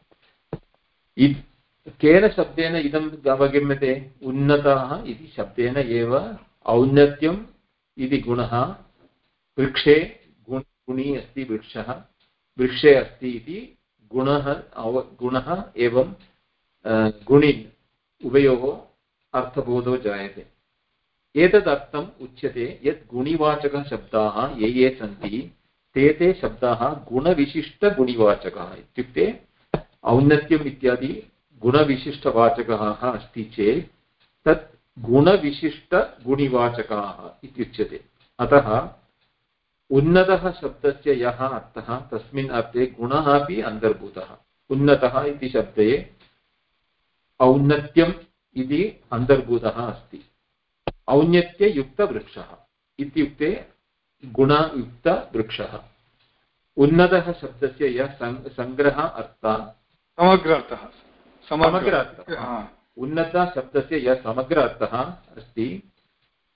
S2: केन शब्देन इदम् अवगम्यते? उन्नतः इति शब्देन एव औन्नत्यम् इति गुणः, वृक्षे गुण, गुणी अस्ति वृक्षः, वृक्षे अस्ति इति गुणः, अव, गुणः एवं गुणिन् उभयोः अर्थबोधो जायते। एतदर्थम् उच्यते यत् गुणिवाचकशब्दाः ये ये सन्ति, ते ते शब्दाः गुणविशिष्टगुणिवाचकाः इत्युक्ते औन्नत्यम् इत्यादि गुणविशिष्टवाचकः अस्ति चेत् तत् गुणविशिष्टगुणिवाचकाः इत्युच्यते। अतः उन्नतः शब्दस्य यः अर्थः तस्मिन् अर्थे गुणः अपि अन्तर्भूतः। उन्नतः इति शब्दे औन्नत्यम् इति अन्तर्भूतः अस्ति। औन्नत्ययुक्तवृक्षः इत्युक्ते गुणयुक्तवृक्षः। उन्नतः शब्दस्य यः सङ्ग्रह अर्थः
S1: समग्र अर्थः
S2: समग्र अर्थः उन्नतशब्दस्य यः समग्र अर्थः अस्ति,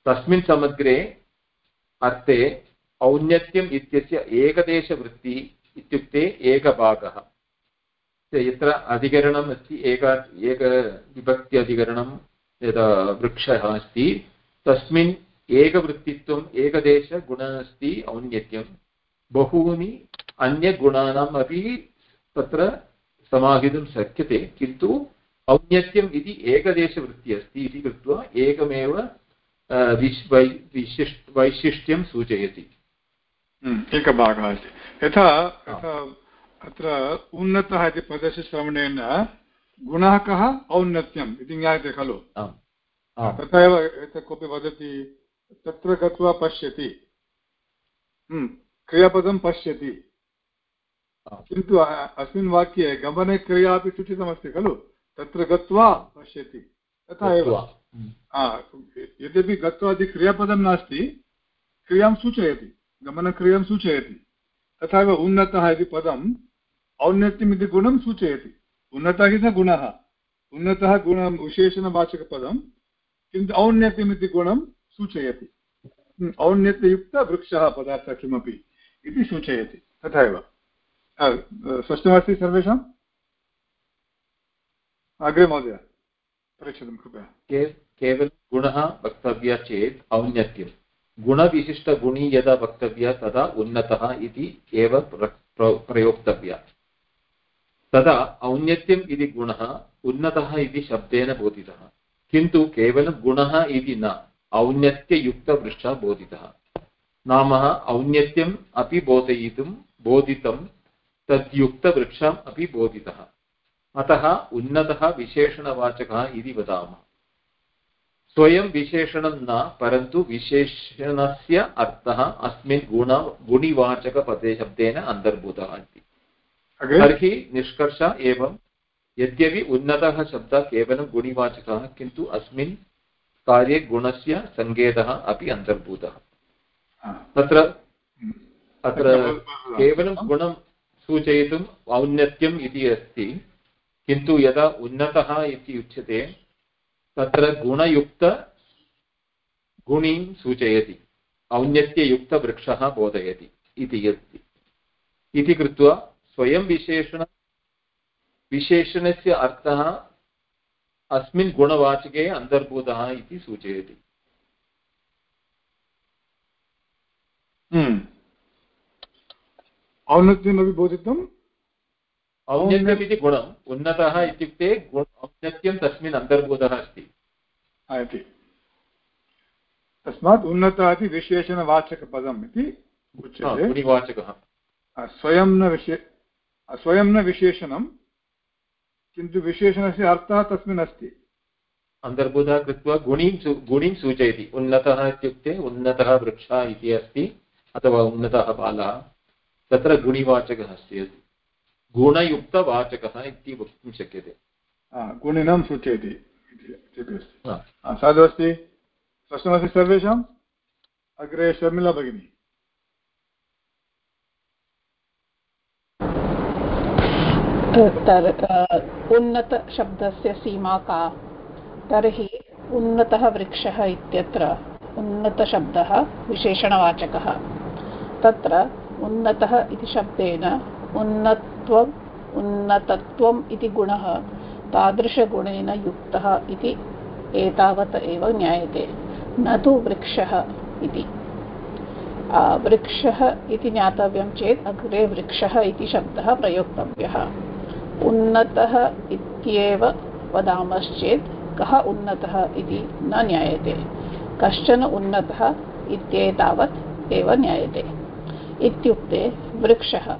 S2: तस्मिन् समग्रे अर्थे औन्नत्यम् इत्यस्य एकदेशवृत्ति इत्युक्ते एकभागः। यत्र अधिकरणम् अस्ति, एक एकविभक्ति अधिकरणं यदा वृक्षः अस्ति, तस्मिन् एकवृत्तित्वम् एकदेशगुणः अस्ति औन्नत्यं बहूनि अन्यगुणानाम् अपि तत्र समाहितुं शक्यते, किन्तु औन्नत्यम् इति एकदेशवृत्तिः अस्ति इति कृत्वा एकमेव विश् वै विशिष्ट वैशिष्ट्यं सूचयति।
S1: हम्म, एकभागः अस्ति। यथा अत्र उन्नतः इति पदस्य श्रवणेन गुणः कः? औन्नत्यम् इति ज्ञायते खलु? तथा एव कोऽपि वदति तत्र गत्वा पश्यति। हम्म, क्रियापदं पश्यति। किन्तु अस्मिन् वाक्ये गमने क्रिया अपि सूचितमस्ति खलु? तत्र गत्वा पश्यति। तथा एव। यद्यपि गत्वा इति क्रियापदं नास्ति क्रियाँ सूचयति गमनक्रियाँ सूचयति। तथा एव उन्नतः इति पदम् औन्नत्यम् इति गुणं सूचयति। उन्नतः इति गुणः। उन्नतः गुणं विशेषणवाचकपदं किन्तु औन्नत्यमिति गुणं सूचयति। औन्नत्ययुक्तवृक्षः पदार्थः किमपि इति सूचयति। तथा एव। स्पष्टमस्ति सर्वेषाम्? अग्रे महोदय पृच्छतु कृपया।
S2: केवलं गुणः वक्तव्यः चेत् औन्नत्यं। गुणविशिष्टगुणी यदा वक्तव्यः तदा उन्नतः इति एव प्रयोक्तव्या। तदा औन्नत्यम् इति गुणः उन्नतः इति शब्देन बोधितः। किन्तु केवलं गुणः इति न, औन्नत्ययुक्तवृक्षः बोधितः। नाम औन्नत्यम् अपि बोधयितुं, बोधितं तत् युक्तवृक्षम् अपि बोधितः। अतः उन्नतः विशेषणवाचकः इति वदामः। स्वयं विशेषणं न परन्तु विशेषणस्य अर्थः अस्मिन् गुण गुणिवाचकपदे शब्देन अन्तर्भूतः इति। तर्हि निष्कर्ष एवं यद्यपि उन्नतः शब्दः केवलं गुणिवाचकः किन्तु अस्मिन् कार्ये गुणस्य सङ्केतः अपि अन्तर्भूतः। तत्र अत्र केवलं गुणं सूचयितुम् औन्नत्यम् इति अस्ति। किन्तु यदा उन्नतः इति उच्यते, तत्र गुणयुक्त गुणीं सूचयति, औन्नत्ययुक्तवृक्षः बोधयति इति अस्ति इति कृत्वा स्वयं विशेषण विशेषणस्य अर्थः अस्मिन् गुणवाचके अन्तर्भूतः इति सूचयति
S1: हम्म। औन्नत्यमपि बोधितम्
S2: औन्नत्यमिति गुणम् उन्नतः इत्युक्ते औन्नत्यं तस्मिन् अन्तर्भूतः अस्ति।
S1: इति। तस्मात् उन्नतः इति विशेषणवाचकपदम् इति उच्यते।
S2: गुणिवाचकः।
S1: स्वयं न विशे स्वयं न विशेषणं किन्तु विशेषणस्य अर्थः तस्मिन् अस्ति।
S2: अन्तर्भूतः कृत्वा गुणीं गुणीं सूचयति। उन्नतः इत्युक्ते उन्नतः वृक्षः इति अस्ति अथवा उन्नतः बालः। तत्र गुणिवाचकः अस्ति गुणयुक्तवाचकः इति वक्तुं शक्यते।
S1: गुणिनं सूचयति साधु अस्ति स्पष्टमस्ति सर्वेषाम्? अग्रे शर्मिला भगिनी।
S3: उन्नतशब्दस्य सीमा का तर्हि उन्नतः वृक्षः इत्यत्र उन्नतशब्दः विशेषणवाचकः। तत्र उन्नतः इति शब्देन उन्नत्वम् उन्नतत्वम् इति गुणः, तादृशगुणेन युक्तः इति एतावत् एव ज्ञायते। न तु वृक्षः इति। वृक्षः इति ज्ञातव्यं चेत् अग्रे वृक्षः इति शब्दः प्रयोक्तव्यः। उन्नतः इत्येव वदामश्चेत् कः उन्नतः इति न ज्ञायते। कश्चन उन्नतः इत्येतावत् एव ज्ञायते। इत्युक्ते वृक्षः।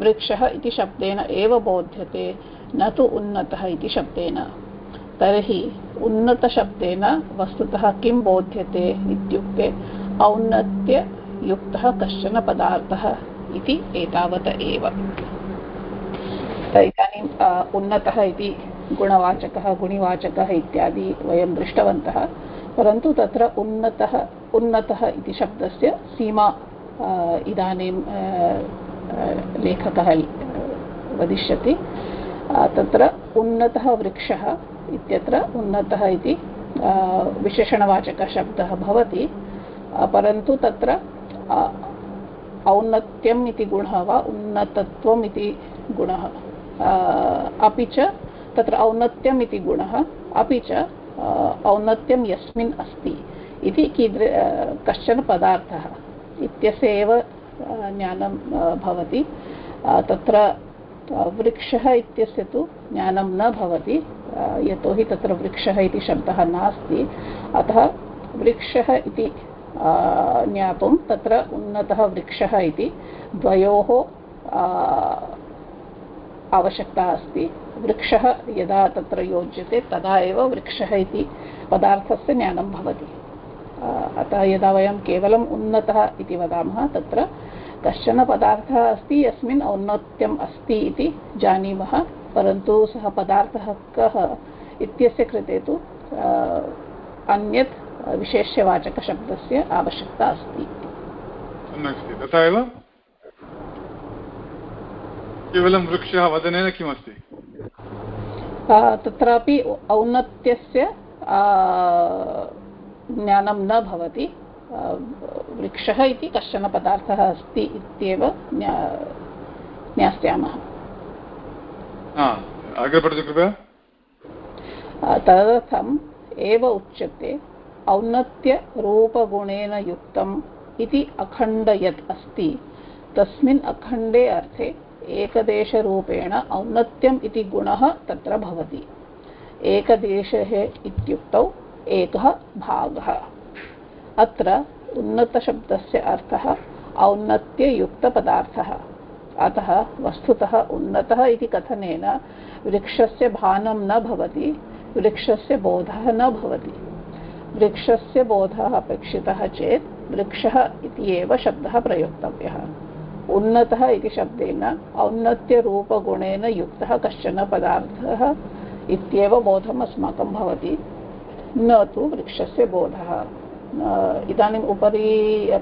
S3: वृक्षः इति शब्देन एव बोध्यते, न तु उन्नतः इति शब्देन। तर्हि उन्नतशब्देन वस्तुतः किं बोध्यते इत्युक्ते औन्नत्ययुक्तः कश्चन पदार्थः इति एतावत् एव। इदानीम् उन्नतः इति गुणवाचकः, गुणिवाचकः इत्यादि वयं दृष्टवन्तः, परन्तु तत्र उन्नतः उन्नतः इति शब्दस्य सीमा इदानीं लेखकः वदिष्यति। तत्र उन्नतः वृक्षः इत्यत्र उन्नतः इति विशेषणवाचकशब्दः भवति। परन्तु तत्र औन्नत्यम् इति गुणः वा उन्नतत्वम् इति गुणः अपि च तत्र औन्नत्यम् इति गुणः अपि च औन्नत्यं यस्मिन् अस्ति इति कीदृ कश्चन पदार्थः इत्यस्य एव ज्ञानं भवति। तत्र वृक्षः इत्यस्य तु ज्ञानं न भवति। यतोहि तत्र वृक्षः इति शब्दः नास्ति। अतः वृक्षः इति ज्ञातुं तत्र उन्नतः वृक्षः इति द्वयोः आवश्यकता अस्ति। वृक्षः यदा तत्र योज्यते, तदा एव वृक्षः इति पदार्थस्य ज्ञानं भवति। अतः यदा वयं केवलम् उन्नतः इति वदामः, तत्र कश्चन पदार्थः अस्ति यस्मिन् औन्नत्यम् अस्ति इति जानीमः परन्तु सः पदार्थः कः इत्यस्य कृते तु अन्यत् विशेष्यवाचकशब्दस्य आवश्यकता अस्ति
S1: तथा एव? केवलं वृक्षः वदनेन किमस्ति?
S3: तत्रापि औन्नत्यस्य ज्ञानं न भवति। वृक्षः इति कश्चन पदार्थः अस्ति इत्येव ज्ञास्यामः
S1: अग्रे पठतु कृपया।
S3: तदर्थम् एव उच्यते औन्नत्यरूपगुणेन युक्तम् इति अखण्ड यत् अस्ति तस्मिन् अखण्डे अर्थे एकदेशरूपेण औन्नत्यम् इति गुणः तत्र भवति। एकदेशः इत्युक्तौ एकः भागः। अत्र उन्नतशब्दस्य अर्थः औन्नत्ययुक्तपदार्थः। अतः वस्तुतः उन्नतः इति कथनेन वृक्षस्य भानं न भवति, वृक्षस्य बोधः न भवति। वृक्षस्य बोधः अपेक्षितः चेत् वृक्षः इति एव शब्दः प्रयोक्तव्यः। उन्नतः इति शब्देन औन्नत्यरूपगुणेन युक्तः कश्चन पदार्थः इत्येव बोधम् अस्माकं भवति। न तु वृक्षस्य बोधः। इदानीम् उपरि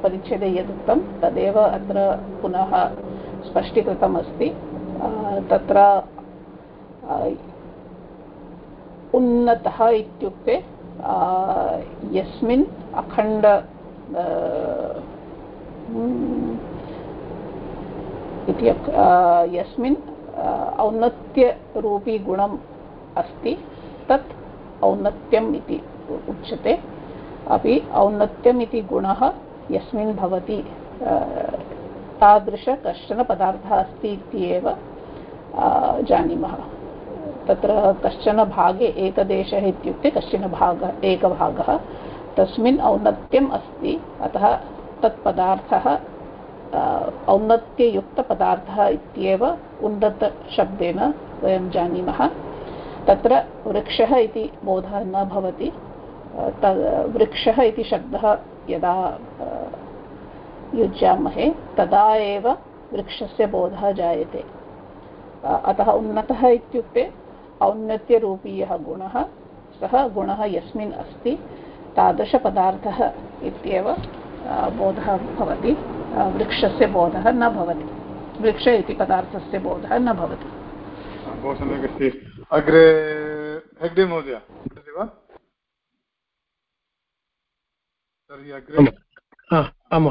S3: परिच्छेदे यदुक्तं, तदेव अत्र पुनः स्पष्टीकृतम् अस्ति तत्र उन्नतः इत्युक्ते यस्मिन् अखण्ड इति यस्मिन् औन्नत्यरूपी गुणम् अस्ति, तत् औन्नत्यम् इति उच्यते। अपि औन्नत्यम् इति गुणः यस्मिन् भवति तादृश कश्चन पदार्थः अस्ति इत्येव जानीमः। तत्र भागे इत्युक्ते कश्चन भागः, एकभागः, तस्मिन् औन्नत्यम् अस्ति, अतः तत्पदार्थः औन्नत्ययुक्तपदार्थः इत्येव उन्नतशब्देन वयं जानीमः। तत्र वृक्षः इति बोधः न वृक्षः इति शब्दः यदा युज्यामहे, तदा एव वृक्षस्य बोधः जायते। अतः उन्नतः इत्युक्ते औन्नत्यरूपीयः गुणः, सः गुणः यस्मिन् अस्ति, तादृशपदार्थः इत्येव बोधः भवति। वृक्षस्य बोधः न भवति। वृक्ष इति पदार्थस्य बोधः न भवति।
S1: अग्रे महोदय वा? तर्हि अग्रे
S7: आम्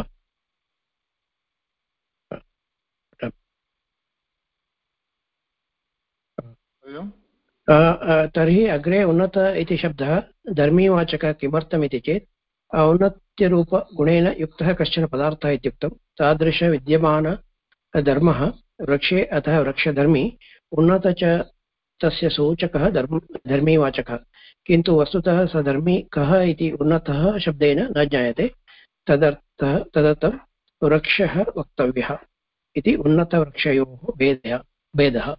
S7: तर्हि अग्रे उन्नत इति शब्दः धर्मीवाचकः किमर्थमिति चेत् औन्नत्यरूपगुणेन युक्तः कश्चन पदार्थः इत्युक्तं तादृशविद्यमानधर्मः वृक्षे अतः वृक्षधर्मी उन्नत च तस्य सूचकः धर्म धर्मीवाचकः। किन्तु वस्तुतः स धर्मी कः इति उन्नतः शब्देन न ज्ञायते। तदर्थः, तदर्थं वृक्षः वक्तव्यः इति उन्नतवृक्षयोः भेदः भेदः।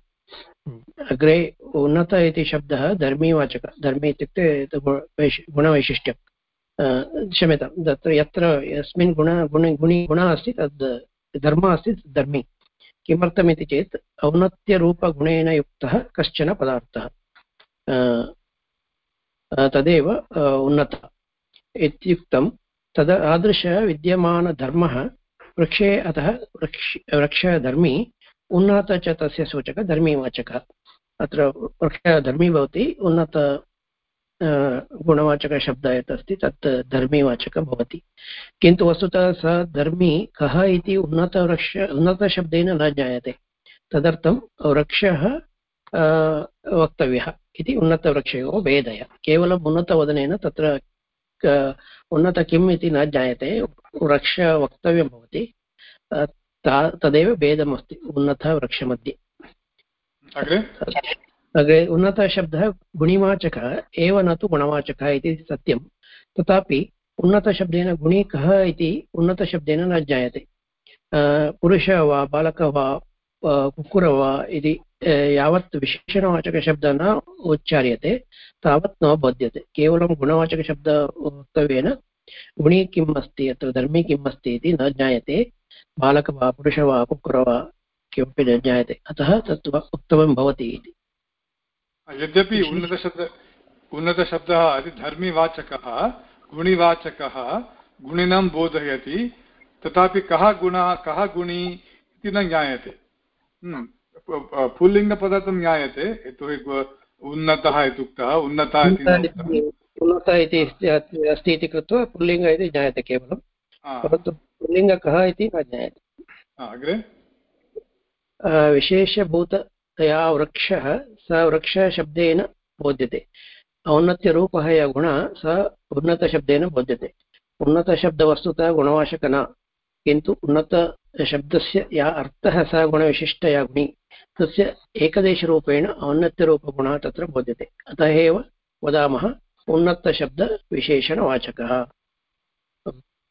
S7: अग्रे उन्नत इति शब्दः धर्मीवाचक, धर्मी इत्युक्ते गुणवैशिष्ट्यं। क्षम्यतां, तत्र यत्र यस्मिन् गुण गुण, गुणि, गुणः अस्ति, तद् धर्मः अस्ति धर्मी। किमर्थमिति चेत् औन्नत्यरूपगुणेन युक्तः कश्चन पदार्थः। तदेव उन्नतः। इत्युक्तं तद तादृशविद्यमानधर्मः वृक्षे अतः वृक्ष, वृक्षधर्मी, उन्नत च तस्य सूचकः, धर्मीवाचकः। अत्र वृक्षः धर्मी भवति, उन्नत गुणवाचकशब्दः यत् अस्ति, तत् धर्मीवाचकः भवति। किन्तु वस्तुतः स धर्मी कः इति उन्नतवृक्ष, उन्नतशब्देन न ज्ञायते। तदर्थं वृक्षः वक्तव्यः इति उन्नतवृक्षयोः भेदय केवलम् उन्नतवदनेन तत्र उन्नत किम् इति न ज्ञायते वृक्ष वक्तव्यं भवति तदेव भेदमस्ति उन्नतवृक्षमध्ये अग्रे उन्नतशब्दः गुणिवाचकः एव न तु गुणवाचकः इति सत्यं तथापि उन्नतशब्देन गुणि कः इति उन्नतशब्देन न ज्ञायते पुरुषः वा बालकः वा कुक्कुर वा इति यावत् विशेषणवाचकशब्दः न उच्चार्यते, तावत् न बोध्यते। केवलं गुणवाचकशब्द वक्तव्येन गुणि किम् अस्ति, अत्र धर्मी किम् अस्ति इति न ज्ञायते, बालक वा पुरुष वा कुक्कुर वा किमपि न ज्ञायते। अतः तत् उत्तमं भवति इति।
S1: यद्यपि उन्नतशब्द, उन्नतशब्दः इति धर्मीवाचकः, गुणिवाचकः, गुणिनं बोधयति, तथापि कः गुणः, कः गुणि इति न ज्ञायते। पुल्लिङ्गपदार्थं ज्ञायते यतोहि उन्नतः इत्युक्तः उन्नतः इति
S7: उन्नतः इति अस्ति इति कृत्वा पुल्लिङ्ग इति ज्ञायते केवलं परन्तु पुल्लिङ्ग कः इति न ज्ञायते
S1: अग्रे
S7: विशेषभूततया वृक्षः स वृक्षशब्देन बोध्यते औन्नत्यरूपः यः गुणः स उन्नतशब्देन बोध्यते उन्नतशब्दवस्तुतः गुणवाशक न किन्तु उन्नतशब्दस्य यः अर्थः सः गुणविशिष्ट या गुणि। तस्य एकदेशरूपेण औन्नत्यरूपगुणः तत्र बोध्यते। अतः एव वदामः उन्नतशब्दविशेषणवाचकः।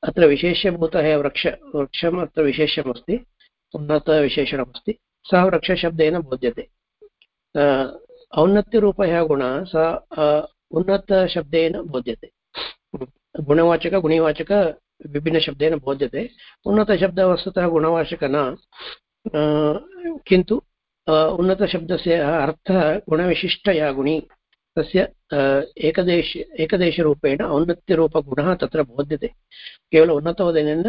S7: अत्र विशेष्यभूतः वृक्ष, वृक्षम् अत्र विशेष्यमस्ति। उन्नतविशेषणमस्ति। सः वृक्षशब्देन बोध्यते। औन्नत्यरूपः गुणः सः उन्नतशब्देन बोध्यते। गुणवाचक, गुणिवाचक विभिन्नशब्देन बोध्यते। उन्नतशब्दः वस्तुतः गुणवाचक न किन्तु उन्नतशब्दस्य अर्थः गुणविशिष्टया गुणी तस्य एकदेश, एकदेशरूपेण औन्नत्यरूपगुणः तत्र बोध्यते। केवल उन्नतवदनेन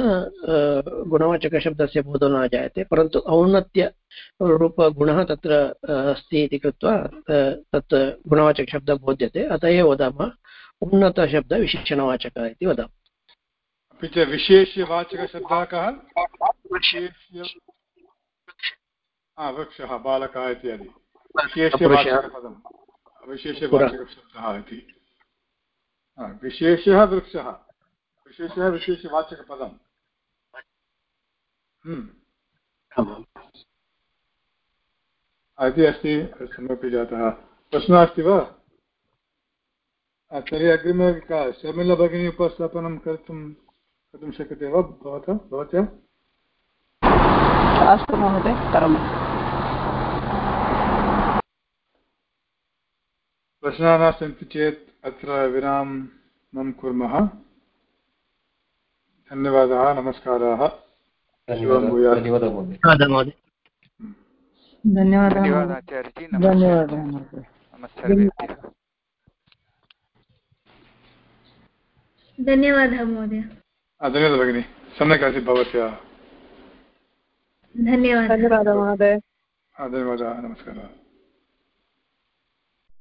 S7: गुणवाचकशब्दस्य बोधो न जायते, परन्तु औन्नत्यरूपगुणः तत्र अस्ति इति कृत्वा तत् गुणवाचकशब्दः बोध्यते अत एव वदामः उन्नतशब्दविशेषणवाचकः इति वदामः।
S1: अपि च विशेष्यवाचकशब्दः कः वृक्षः बालकः इत्यादि। विशेष्यवाचकपदम् विशेषवाचकशब्दः इति। विशेषः वृक्षः। विशेषः विशेषवाचकपदम् हम्म। इति अस्ति सम्यक् जातः। प्रश्नः अस्ति वा? तर्हि अग्रिमे का शर्मिलभगिनी उपस्थापनं कर्तुं कर्तुं शक्यते वा भवतः भवत्या
S3: अस्तु महोदय करोमि
S1: प्रश्नाः न सन्ति चेत् अत्र विरामं कुर्मः। धन्यवादाः नमस्काराः।
S9: धन्यवादाः आचार्यजी धन्यवादाः
S4: धन्यवादः महोदय।
S1: धन्यवादः भगिनि। सम्यक् आसीत् भवत्याः।
S4: धन्यवादः।
S5: धन्यवादः महोदय।
S1: धन्यवादाः नमस्कारः।